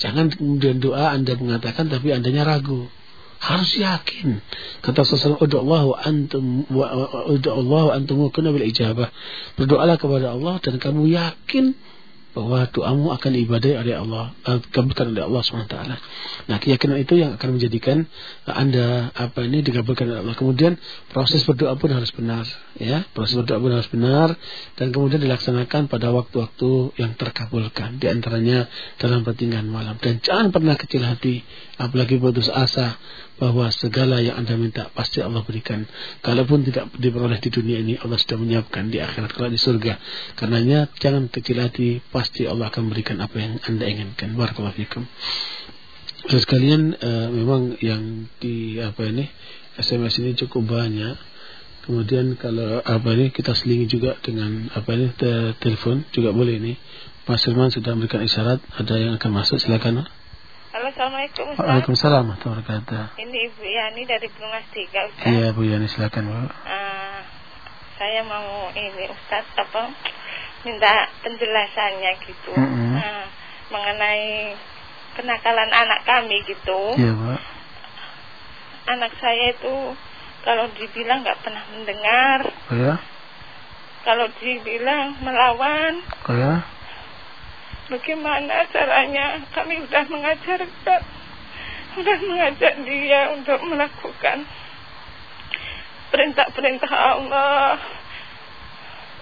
Jangan kemudian doa Anda mengatakan tapi Andanya ragu. Harus yakin. Kata Rasulullah, Allah antum wa antum ijabah." Berdoalah kepada Allah dan kamu yakin bahwa doamu akan ibadai oleh Allah, uh, dikabulkan oleh Allah SWT. Nah, keyakinan itu yang akan menjadikan uh, Anda apa ini dikabulkan oleh Allah. Kemudian proses berdoa pun harus benar, ya. Proses berdoa pun harus benar dan kemudian dilaksanakan pada waktu-waktu yang terkabulkan, di antaranya dalam pertinggahan malam. Dan jangan pernah kecil hati, apalagi putus asa bahwa segala yang Anda minta pasti Allah berikan. Kalaupun tidak diperoleh di dunia ini, Allah sudah menyiapkan di akhirat kalau di surga. Karenanya jangan kecil hati, pasti Allah akan berikan apa yang Anda inginkan. Barakallahu fikum. Terus kalian uh, memang yang di apa ini SMS ini cukup banyak. Kemudian kalau apa ini kita selingi juga dengan apa ini te telepon juga boleh ini. Mas Firman sudah memberikan isyarat ada yang akan masuk silakan. Halo, Assalamualaikum Ustaz. Waalaikumsalam warahmatullahi Ini Ibu Yani dari Bungas Tiga Ustaz. Iya Bu Yani silakan Bu. Uh, saya mau ini Ustaz apa minta penjelasannya gitu. Mm -hmm. uh, mengenai kenakalan anak kami gitu. Iya Bu. Anak saya itu kalau dibilang nggak pernah mendengar. Oh ya? Kalau dibilang melawan. Oh ya? Bagaimana caranya? Kami sudah mengajarkan sudah mengajak dia untuk melakukan perintah-perintah Allah.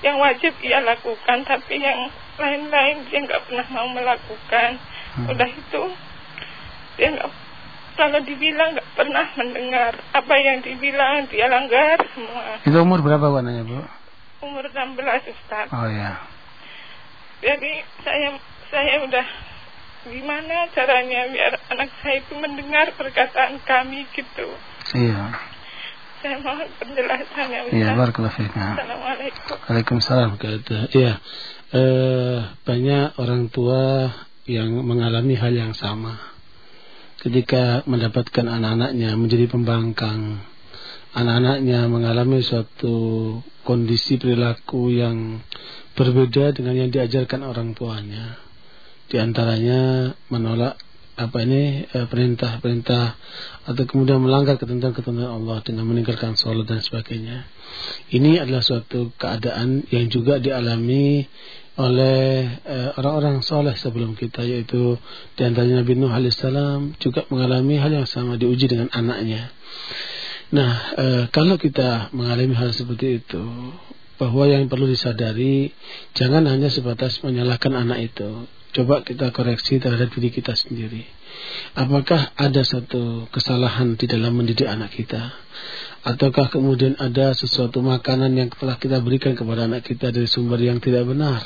Yang wajib ia lakukan tapi yang lain-lain dia nggak pernah mau melakukan. Hmm. udah itu dia nggak kalau dibilang nggak pernah mendengar. Apa yang dibilang dia langgar semua. Itu umur berapa warnanya bu? Umur 16 Ustaz. Oh ya jadi saya saya udah gimana caranya biar anak saya itu mendengar perkataan kami gitu. Iya. Saya mohon penjelasannya. Iya, barakallahu Assalamualaikum. Waalaikumsalam. Iya. Eh, banyak orang tua yang mengalami hal yang sama. Ketika mendapatkan anak-anaknya menjadi pembangkang, anak-anaknya mengalami suatu kondisi perilaku yang berbeda dengan yang diajarkan orang tuanya di antaranya menolak apa ini eh, perintah-perintah atau kemudian melanggar ketentuan-ketentuan Allah dengan meninggalkan sholat dan sebagainya. Ini adalah suatu keadaan yang juga dialami oleh eh, orang-orang soleh sebelum kita yaitu di antaranya Nabi Nuh alaihissalam juga mengalami hal yang sama diuji dengan anaknya. Nah, eh, kalau kita mengalami hal seperti itu, bahwa yang perlu disadari jangan hanya sebatas menyalahkan anak itu, Coba kita koreksi terhadap diri kita sendiri. Apakah ada satu kesalahan di dalam mendidik anak kita? Ataukah kemudian ada sesuatu makanan yang telah kita berikan kepada anak kita dari sumber yang tidak benar?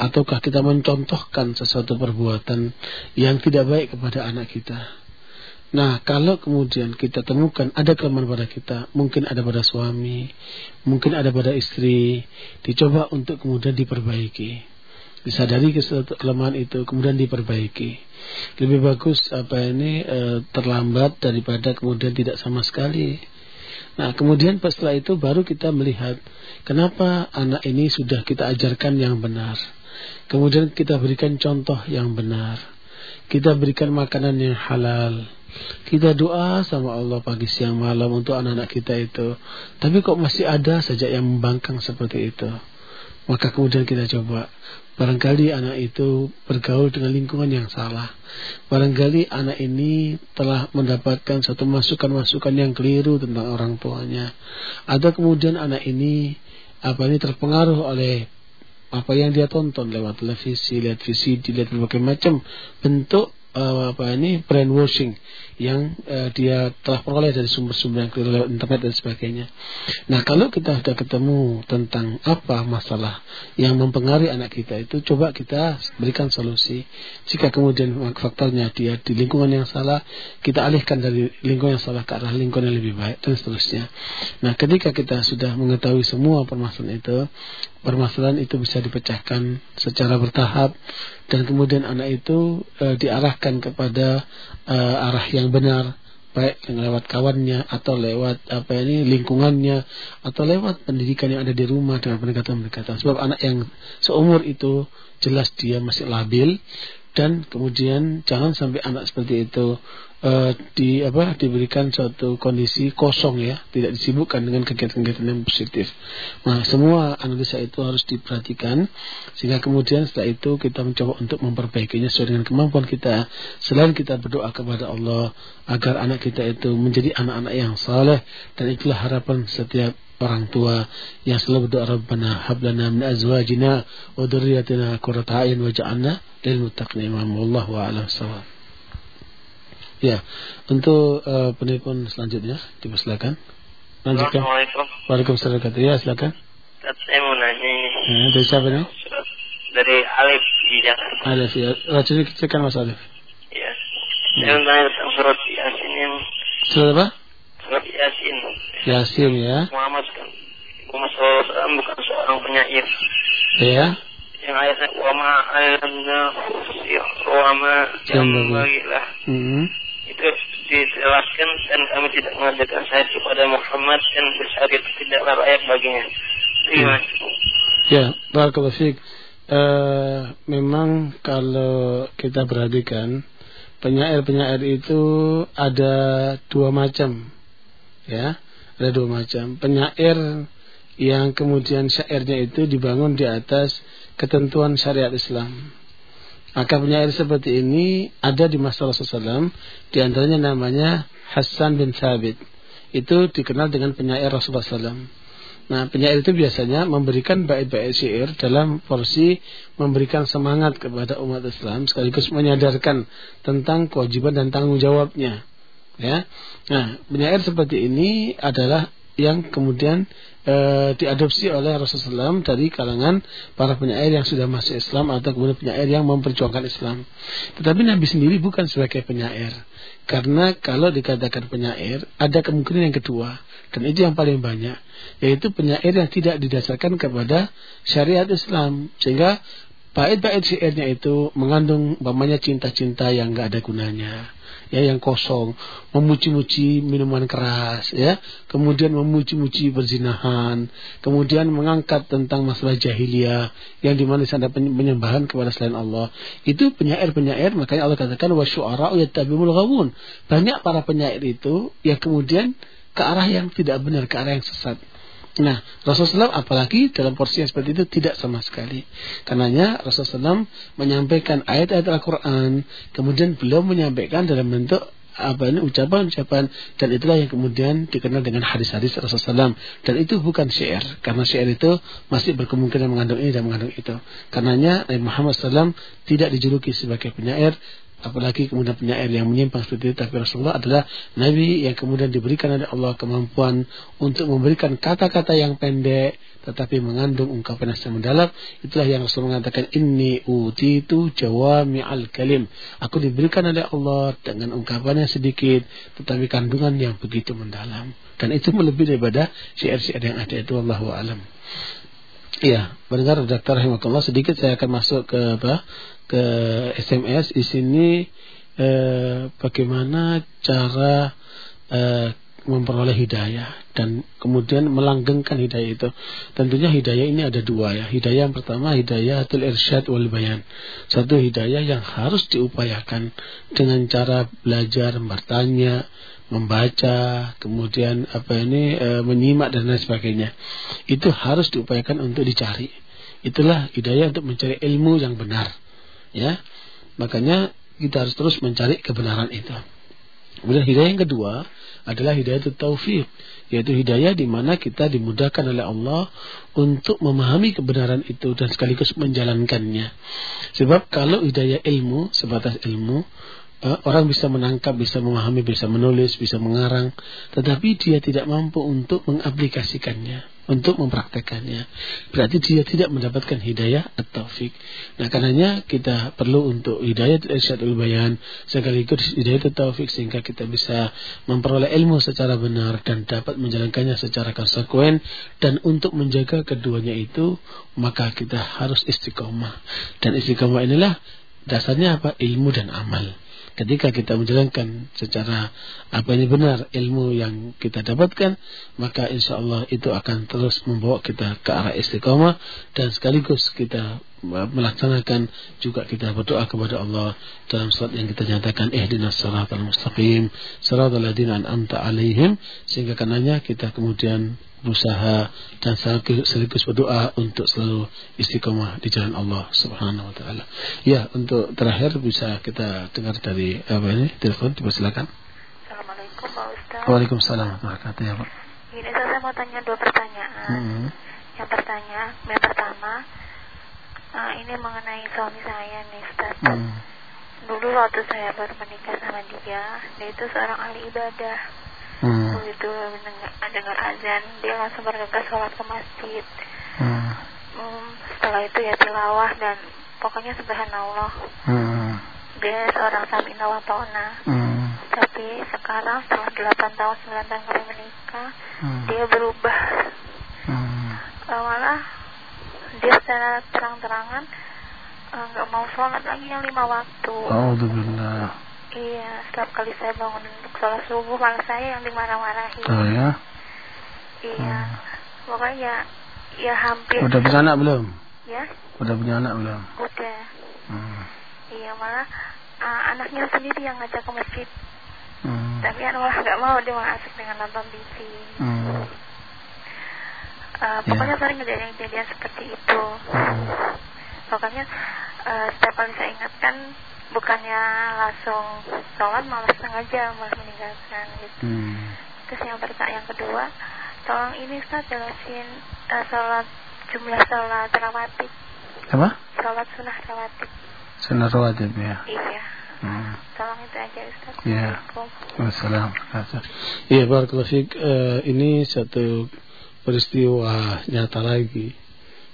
Ataukah kita mencontohkan sesuatu perbuatan yang tidak baik kepada anak kita? Nah, kalau kemudian kita temukan ada kelemahan pada kita, mungkin ada pada suami, mungkin ada pada istri, dicoba untuk kemudian diperbaiki disadari kelemahan itu kemudian diperbaiki. Lebih bagus apa ini e, terlambat daripada kemudian tidak sama sekali. Nah kemudian setelah itu baru kita melihat kenapa anak ini sudah kita ajarkan yang benar. Kemudian kita berikan contoh yang benar. Kita berikan makanan yang halal. Kita doa sama Allah pagi siang malam untuk anak-anak kita itu. Tapi kok masih ada saja yang membangkang seperti itu? Maka kemudian kita coba Barangkali anak itu bergaul dengan lingkungan yang salah. Barangkali anak ini telah mendapatkan satu masukan-masukan yang keliru tentang orang tuanya. Atau kemudian anak ini apa ini terpengaruh oleh apa yang dia tonton lewat televisi, lihat VCD, lihat berbagai macam bentuk uh, apa ini brainwashing yang uh, dia telah peroleh dari sumber-sumber yang lewat internet dan sebagainya. Nah, kalau kita sudah ketemu tentang apa masalah yang mempengaruhi anak kita itu, coba kita berikan solusi. Jika kemudian faktornya dia di lingkungan yang salah, kita alihkan dari lingkungan yang salah ke arah lingkungan yang lebih baik dan seterusnya. Nah, ketika kita sudah mengetahui semua permasalahan itu, permasalahan itu bisa dipecahkan secara bertahap dan kemudian anak itu e, diarahkan kepada e, arah yang benar baik lewat kawannya atau lewat apa ini lingkungannya atau lewat pendidikan yang ada di rumah dengan pendekatan-pendekatan. Sebab anak yang seumur itu jelas dia masih labil dan kemudian jangan sampai anak seperti itu uh, di apa diberikan suatu kondisi kosong ya tidak disibukkan dengan kegiatan-kegiatan yang positif. Nah semua analisa itu harus diperhatikan sehingga kemudian setelah itu kita mencoba untuk memperbaikinya sesuai dengan kemampuan kita. Selain kita berdoa kepada Allah agar anak kita itu menjadi anak-anak yang saleh dan itulah harapan setiap orang tua yang selalu berdoa Rabbana hablana min azwajina wa dhurriyyatina qurrata a'yun waj'alna lil muttaqin imam wallahu a'lam sawab. Ya, untuk uh, penelpon selanjutnya dipersilakan. Lanjutkan. Assalamualaikum. Waalaikumsalam. Ya, silakan. Saya mau nanya ini. Ya, dari siapa nih? Dari Alif di Jakarta. Alif ya. Racun kecilkan Mas Alif. Iya. Saya mau tanya tentang surat Yasin yang. Surat apa? Surat Yasin. Yasin ya. Muhammad kan. Muhammad SAW bukan seorang penyair. Iya. Yang ayatnya wama alamna wama yang bagilah. Hmm. Itu dijelaskan dan kami tidak mengajarkan saya kepada Muhammad dan besar itu tidaklah layak baginya. Terima Ya, barakallahu fiik. Uh, memang kalau kita perhatikan penyair-penyair itu ada dua macam ya. Ada dua macam. Penyair yang kemudian syairnya itu dibangun di atas ketentuan syariat Islam maka penyair seperti ini ada di masa Rasulullah SAW di antaranya namanya Hasan bin Thabit. Itu dikenal dengan penyair Rasulullah SAW Nah, penyair itu biasanya memberikan bait-bait syair dalam porsi memberikan semangat kepada umat Islam sekaligus menyadarkan tentang kewajiban dan tanggung jawabnya. Ya. Nah penyair seperti ini adalah yang kemudian e, diadopsi oleh Rasulullah SAW dari kalangan para penyair yang sudah masuk Islam atau kemudian penyair yang memperjuangkan Islam. Tetapi Nabi sendiri bukan sebagai penyair. Karena kalau dikatakan penyair, ada kemungkinan yang kedua. Dan itu yang paling banyak. Yaitu penyair yang tidak didasarkan kepada syariat Islam. Sehingga bait-bait syairnya itu mengandung bapaknya cinta-cinta yang gak ada gunanya ya yang kosong, memuji-muji minuman keras, ya, kemudian memuji-muji berzinahan, kemudian mengangkat tentang masalah jahiliyah yang di mana ada penyembahan kepada selain Allah. Itu penyair-penyair, makanya Allah katakan wa syu'ara'u yattabi'ul ghawun. Banyak para penyair itu yang kemudian ke arah yang tidak benar, ke arah yang sesat. Nah, Rasulullah SAW apalagi dalam porsi yang seperti itu tidak sama sekali. Karenanya Rasulullah SAW menyampaikan ayat-ayat Al-Quran, kemudian belum menyampaikan dalam bentuk apa ini ucapan-ucapan dan itulah yang kemudian dikenal dengan hadis-hadis Rasulullah SAW dan itu bukan syair karena syair itu masih berkemungkinan mengandung ini dan mengandung itu karenanya Nabi Muhammad SAW tidak dijuluki sebagai penyair apalagi kemudian penyair yang menyimpang seperti itu. Tapi Rasulullah adalah nabi yang kemudian diberikan oleh Allah kemampuan untuk memberikan kata-kata yang pendek tetapi mengandung ungkapan yang mendalam. Itulah yang Rasulullah mengatakan inni utitu jawami'al kalim. Aku diberikan oleh Allah dengan ungkapan yang sedikit tetapi kandungan yang begitu mendalam. Dan itu melebihi daripada syair-syair yang ada itu Allahu alam Iya, mendengar Dokter Rahimakumullah sedikit saya akan masuk ke apa? ke SMS di sini eh, bagaimana cara eh, memperoleh hidayah dan kemudian melanggengkan hidayah itu. Tentunya hidayah ini ada dua ya. Hidayah yang pertama hidayah atul irsyad wal bayan. Satu hidayah yang harus diupayakan dengan cara belajar, bertanya, membaca, kemudian apa ini e, menyimak dan lain sebagainya. Itu harus diupayakan untuk dicari. Itulah hidayah untuk mencari ilmu yang benar ya makanya kita harus terus mencari kebenaran itu kemudian hidayah yang kedua adalah hidayah itu taufik yaitu hidayah di mana kita dimudahkan oleh Allah untuk memahami kebenaran itu dan sekaligus menjalankannya sebab kalau hidayah ilmu sebatas ilmu orang bisa menangkap, bisa memahami, bisa menulis, bisa mengarang, tetapi dia tidak mampu untuk mengaplikasikannya untuk mempraktekannya. Berarti dia tidak mendapatkan hidayah atau taufik. Nah, karenanya kita perlu untuk hidayah irsyadul bayan sekaligus hidayah taufik sehingga kita bisa memperoleh ilmu secara benar dan dapat menjalankannya secara konsekuen dan untuk menjaga keduanya itu maka kita harus istiqomah. Dan istiqomah inilah dasarnya apa? Ilmu dan amal ketika kita menjalankan secara apa ini benar ilmu yang kita dapatkan maka insya Allah itu akan terus membawa kita ke arah istiqomah dan sekaligus kita melaksanakan juga kita berdoa kepada Allah dalam salat yang kita nyatakan ihdinas siratal mustaqim siratal ladzina an'amta alaihim sehingga karenanya kita kemudian berusaha dan sekaligus berdoa untuk selalu istiqomah di jalan Allah Subhanahu wa taala. Ya, untuk terakhir bisa kita dengar dari apa ini? Telepon, silakan. Assalamualaikum Pak Ustaz. Waalaikumsalam warahmatullahi ya, Pak. Ini saya mau tanya dua pertanyaan. Hmm. Yang pertanya, yang pertama, uh, ini mengenai suami saya nih, Ustaz. Hmm. Dulu waktu saya baru menikah sama dia, dia itu seorang ahli ibadah hmm. begitu mendengar dengar azan dia langsung bergegas sholat ke masjid hmm. Hmm, setelah itu ya tilawah dan pokoknya subhanallah hmm. dia seorang samina wa hmm. tapi sekarang setelah 8 tahun 9 tahun kami menikah hmm. dia berubah hmm. uh, malah dia secara terang-terangan eh, nggak uh, mau sholat lagi yang lima waktu. Alhamdulillah. Iya, setiap kali saya bangun untuk sholat subuh malah saya yang dimarah-marahi. Oh ya? Iya, hmm. pokoknya ya, ya hampir. Udah punya anak belum? Ya? Udah punya anak belum? Udah. Hmm. Iya, malah uh, anaknya sendiri yang ngajak ke masjid. Hmm. Tapi anak malah nggak mau dia malah asik dengan nonton TV. Hmm. Uh, pokoknya yeah. sering kejadian-kejadian seperti itu. Hmm. Pokoknya uh, setiap kali saya ingatkan bukannya langsung sholat malah sengaja malah meninggalkan gitu hmm. terus yang pertanyaan yang kedua tolong ini Ustaz jelasin uh, sholat jumlah sholat rawatib apa? sholat sunnah rawatib sunnah rawatib ya iya hmm. tolong itu aja Ustaz ya Assalamualaikum iya Barakallahu uh, ini satu peristiwa nyata lagi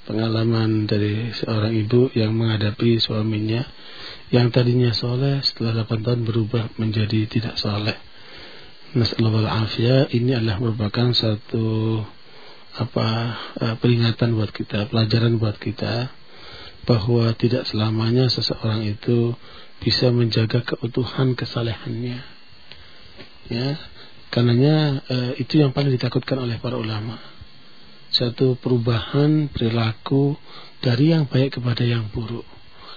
pengalaman dari seorang ibu yang menghadapi suaminya yang tadinya soleh setelah 8 tahun berubah menjadi tidak soleh. Nasallahu afiyah ini adalah merupakan satu apa uh, peringatan buat kita, pelajaran buat kita bahwa tidak selamanya seseorang itu bisa menjaga keutuhan kesalehannya. Ya, karenanya uh, itu yang paling ditakutkan oleh para ulama. Satu perubahan perilaku dari yang baik kepada yang buruk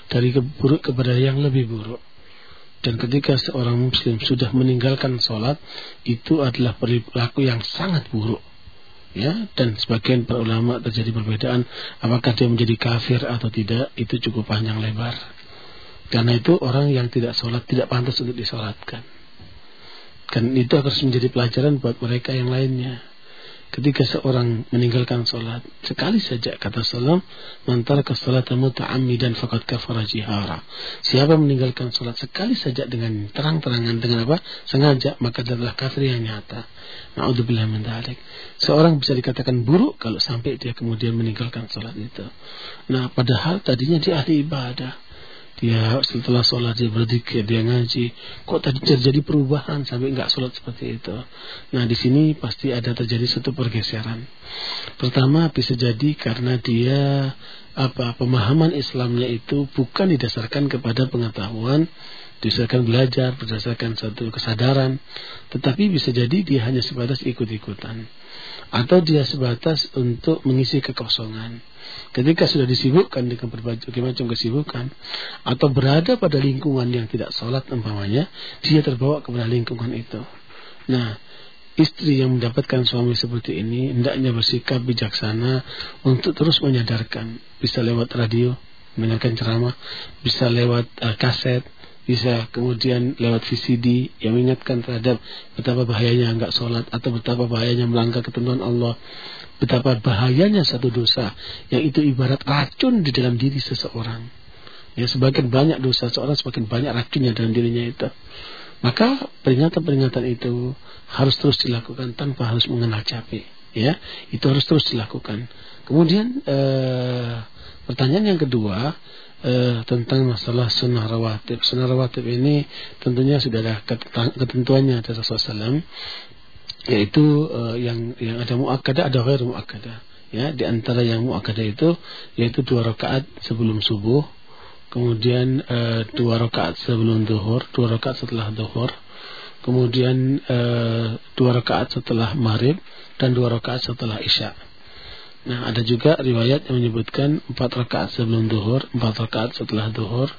dari buruk kepada yang lebih buruk. Dan ketika seorang muslim sudah meninggalkan sholat, itu adalah perilaku yang sangat buruk. Ya, dan sebagian para ulama terjadi perbedaan apakah dia menjadi kafir atau tidak itu cukup panjang lebar. Karena itu orang yang tidak sholat tidak pantas untuk disolatkan. Dan itu harus menjadi pelajaran buat mereka yang lainnya ketika seorang meninggalkan sholat sekali saja kata salam mantara ke sholat dan fakat kafara jihara. Siapa meninggalkan sholat sekali saja dengan terang-terangan dengan apa? Sengaja maka adalah kafir yang nyata. Naudzubillah min dzalik seorang bisa dikatakan buruk kalau sampai dia kemudian meninggalkan sholat itu. Nah padahal tadinya dia ahli ibadah dia setelah sholat dia berzikir dia ngaji. Kok tadi terjadi perubahan sampai nggak sholat seperti itu? Nah di sini pasti ada terjadi satu pergeseran. Pertama bisa jadi karena dia apa pemahaman Islamnya itu bukan didasarkan kepada pengetahuan berdasarkan belajar, berdasarkan satu kesadaran, tetapi bisa jadi dia hanya sebatas ikut-ikutan, atau dia sebatas untuk mengisi kekosongan. Ketika sudah disibukkan dengan berbagai macam kesibukan, atau berada pada lingkungan yang tidak sholat umpamanya, dia terbawa kepada lingkungan itu. Nah, istri yang mendapatkan suami seperti ini hendaknya bersikap bijaksana untuk terus menyadarkan, bisa lewat radio, mendengarkan ceramah, bisa lewat uh, kaset, bisa kemudian lewat VCD yang mengingatkan terhadap betapa bahayanya enggak sholat atau betapa bahayanya melanggar ketentuan Allah betapa bahayanya satu dosa yang itu ibarat racun di dalam diri seseorang. Ya semakin banyak dosa seorang semakin banyak racunnya dalam dirinya itu. Maka peringatan-peringatan itu harus terus dilakukan tanpa harus mengenal capek ya. Itu harus terus dilakukan. Kemudian eh, pertanyaan yang kedua eh, tentang masalah sunnah rawatib. Sunnah rawatib ini tentunya sudah ada ketentuannya dari Rasulullah SAW yaitu eh, yang yang ada muakkadah ada ghair muakkadah ya di antara yang muakkadah itu yaitu dua rakaat sebelum subuh kemudian uh, dua rakaat sebelum duhur, dua rakaat setelah duhur, kemudian uh, dua rakaat setelah maghrib dan dua rakaat setelah isya. Nah, ada juga riwayat yang menyebutkan empat rakaat sebelum duhur, empat rakaat setelah duhur,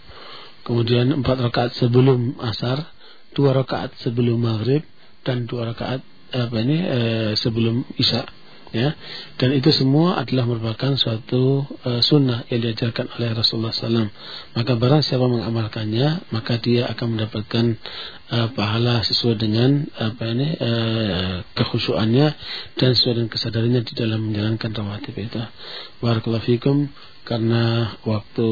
kemudian empat rakaat sebelum asar, dua rakaat sebelum maghrib dan dua rakaat apa ini? Uh, sebelum isya ya. Dan itu semua adalah merupakan suatu uh, sunnah yang diajarkan oleh Rasulullah SAW maka barang siapa mengamalkannya maka dia akan mendapatkan uh, pahala sesuai dengan apa ini uh, kekhusyuannya dan sesuai dengan kesadarannya di dalam menjalankan rawatib itu. Barakallahu fikum. Karena waktu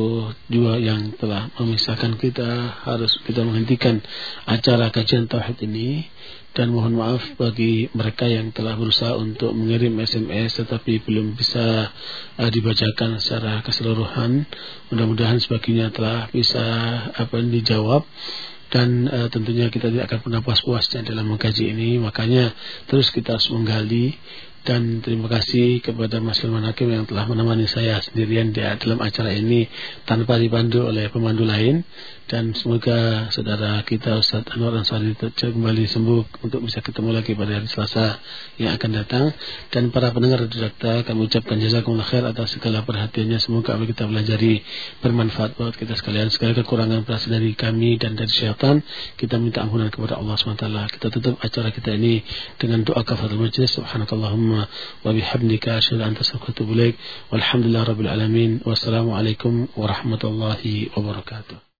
juga yang telah memisahkan kita harus kita menghentikan acara kajian tauhid ini dan mohon maaf bagi mereka yang telah berusaha untuk mengirim SMS tetapi belum bisa uh, dibacakan secara keseluruhan. Mudah-mudahan sebagainya telah bisa apa dijawab dan uh, tentunya kita tidak akan pernah puas-puasnya dalam mengkaji ini. Makanya terus kita harus menggali dan terima kasih kepada Mas Firman Hakim yang telah menemani saya sendirian di dalam acara ini tanpa dipandu oleh pemandu lain dan semoga saudara kita Ustaz Anwar Ansari kembali sembuh untuk bisa ketemu lagi pada hari Selasa yang akan datang. Dan para pendengar Radio Dakta kami ucapkan jazakumullah khair atas segala perhatiannya. Semoga apa kita pelajari bermanfaat buat kita sekalian. Segala kekurangan berasal dari kami dan dari syaitan. Kita minta ampunan kepada Allah SWT. Kita tutup acara kita ini dengan doa kafaratul majlis. Subhanakallahumma wa bihamdika asyhadu an la ilaha walhamdulillah rabbil alamin. Wassalamu alaikum warahmatullahi wabarakatuh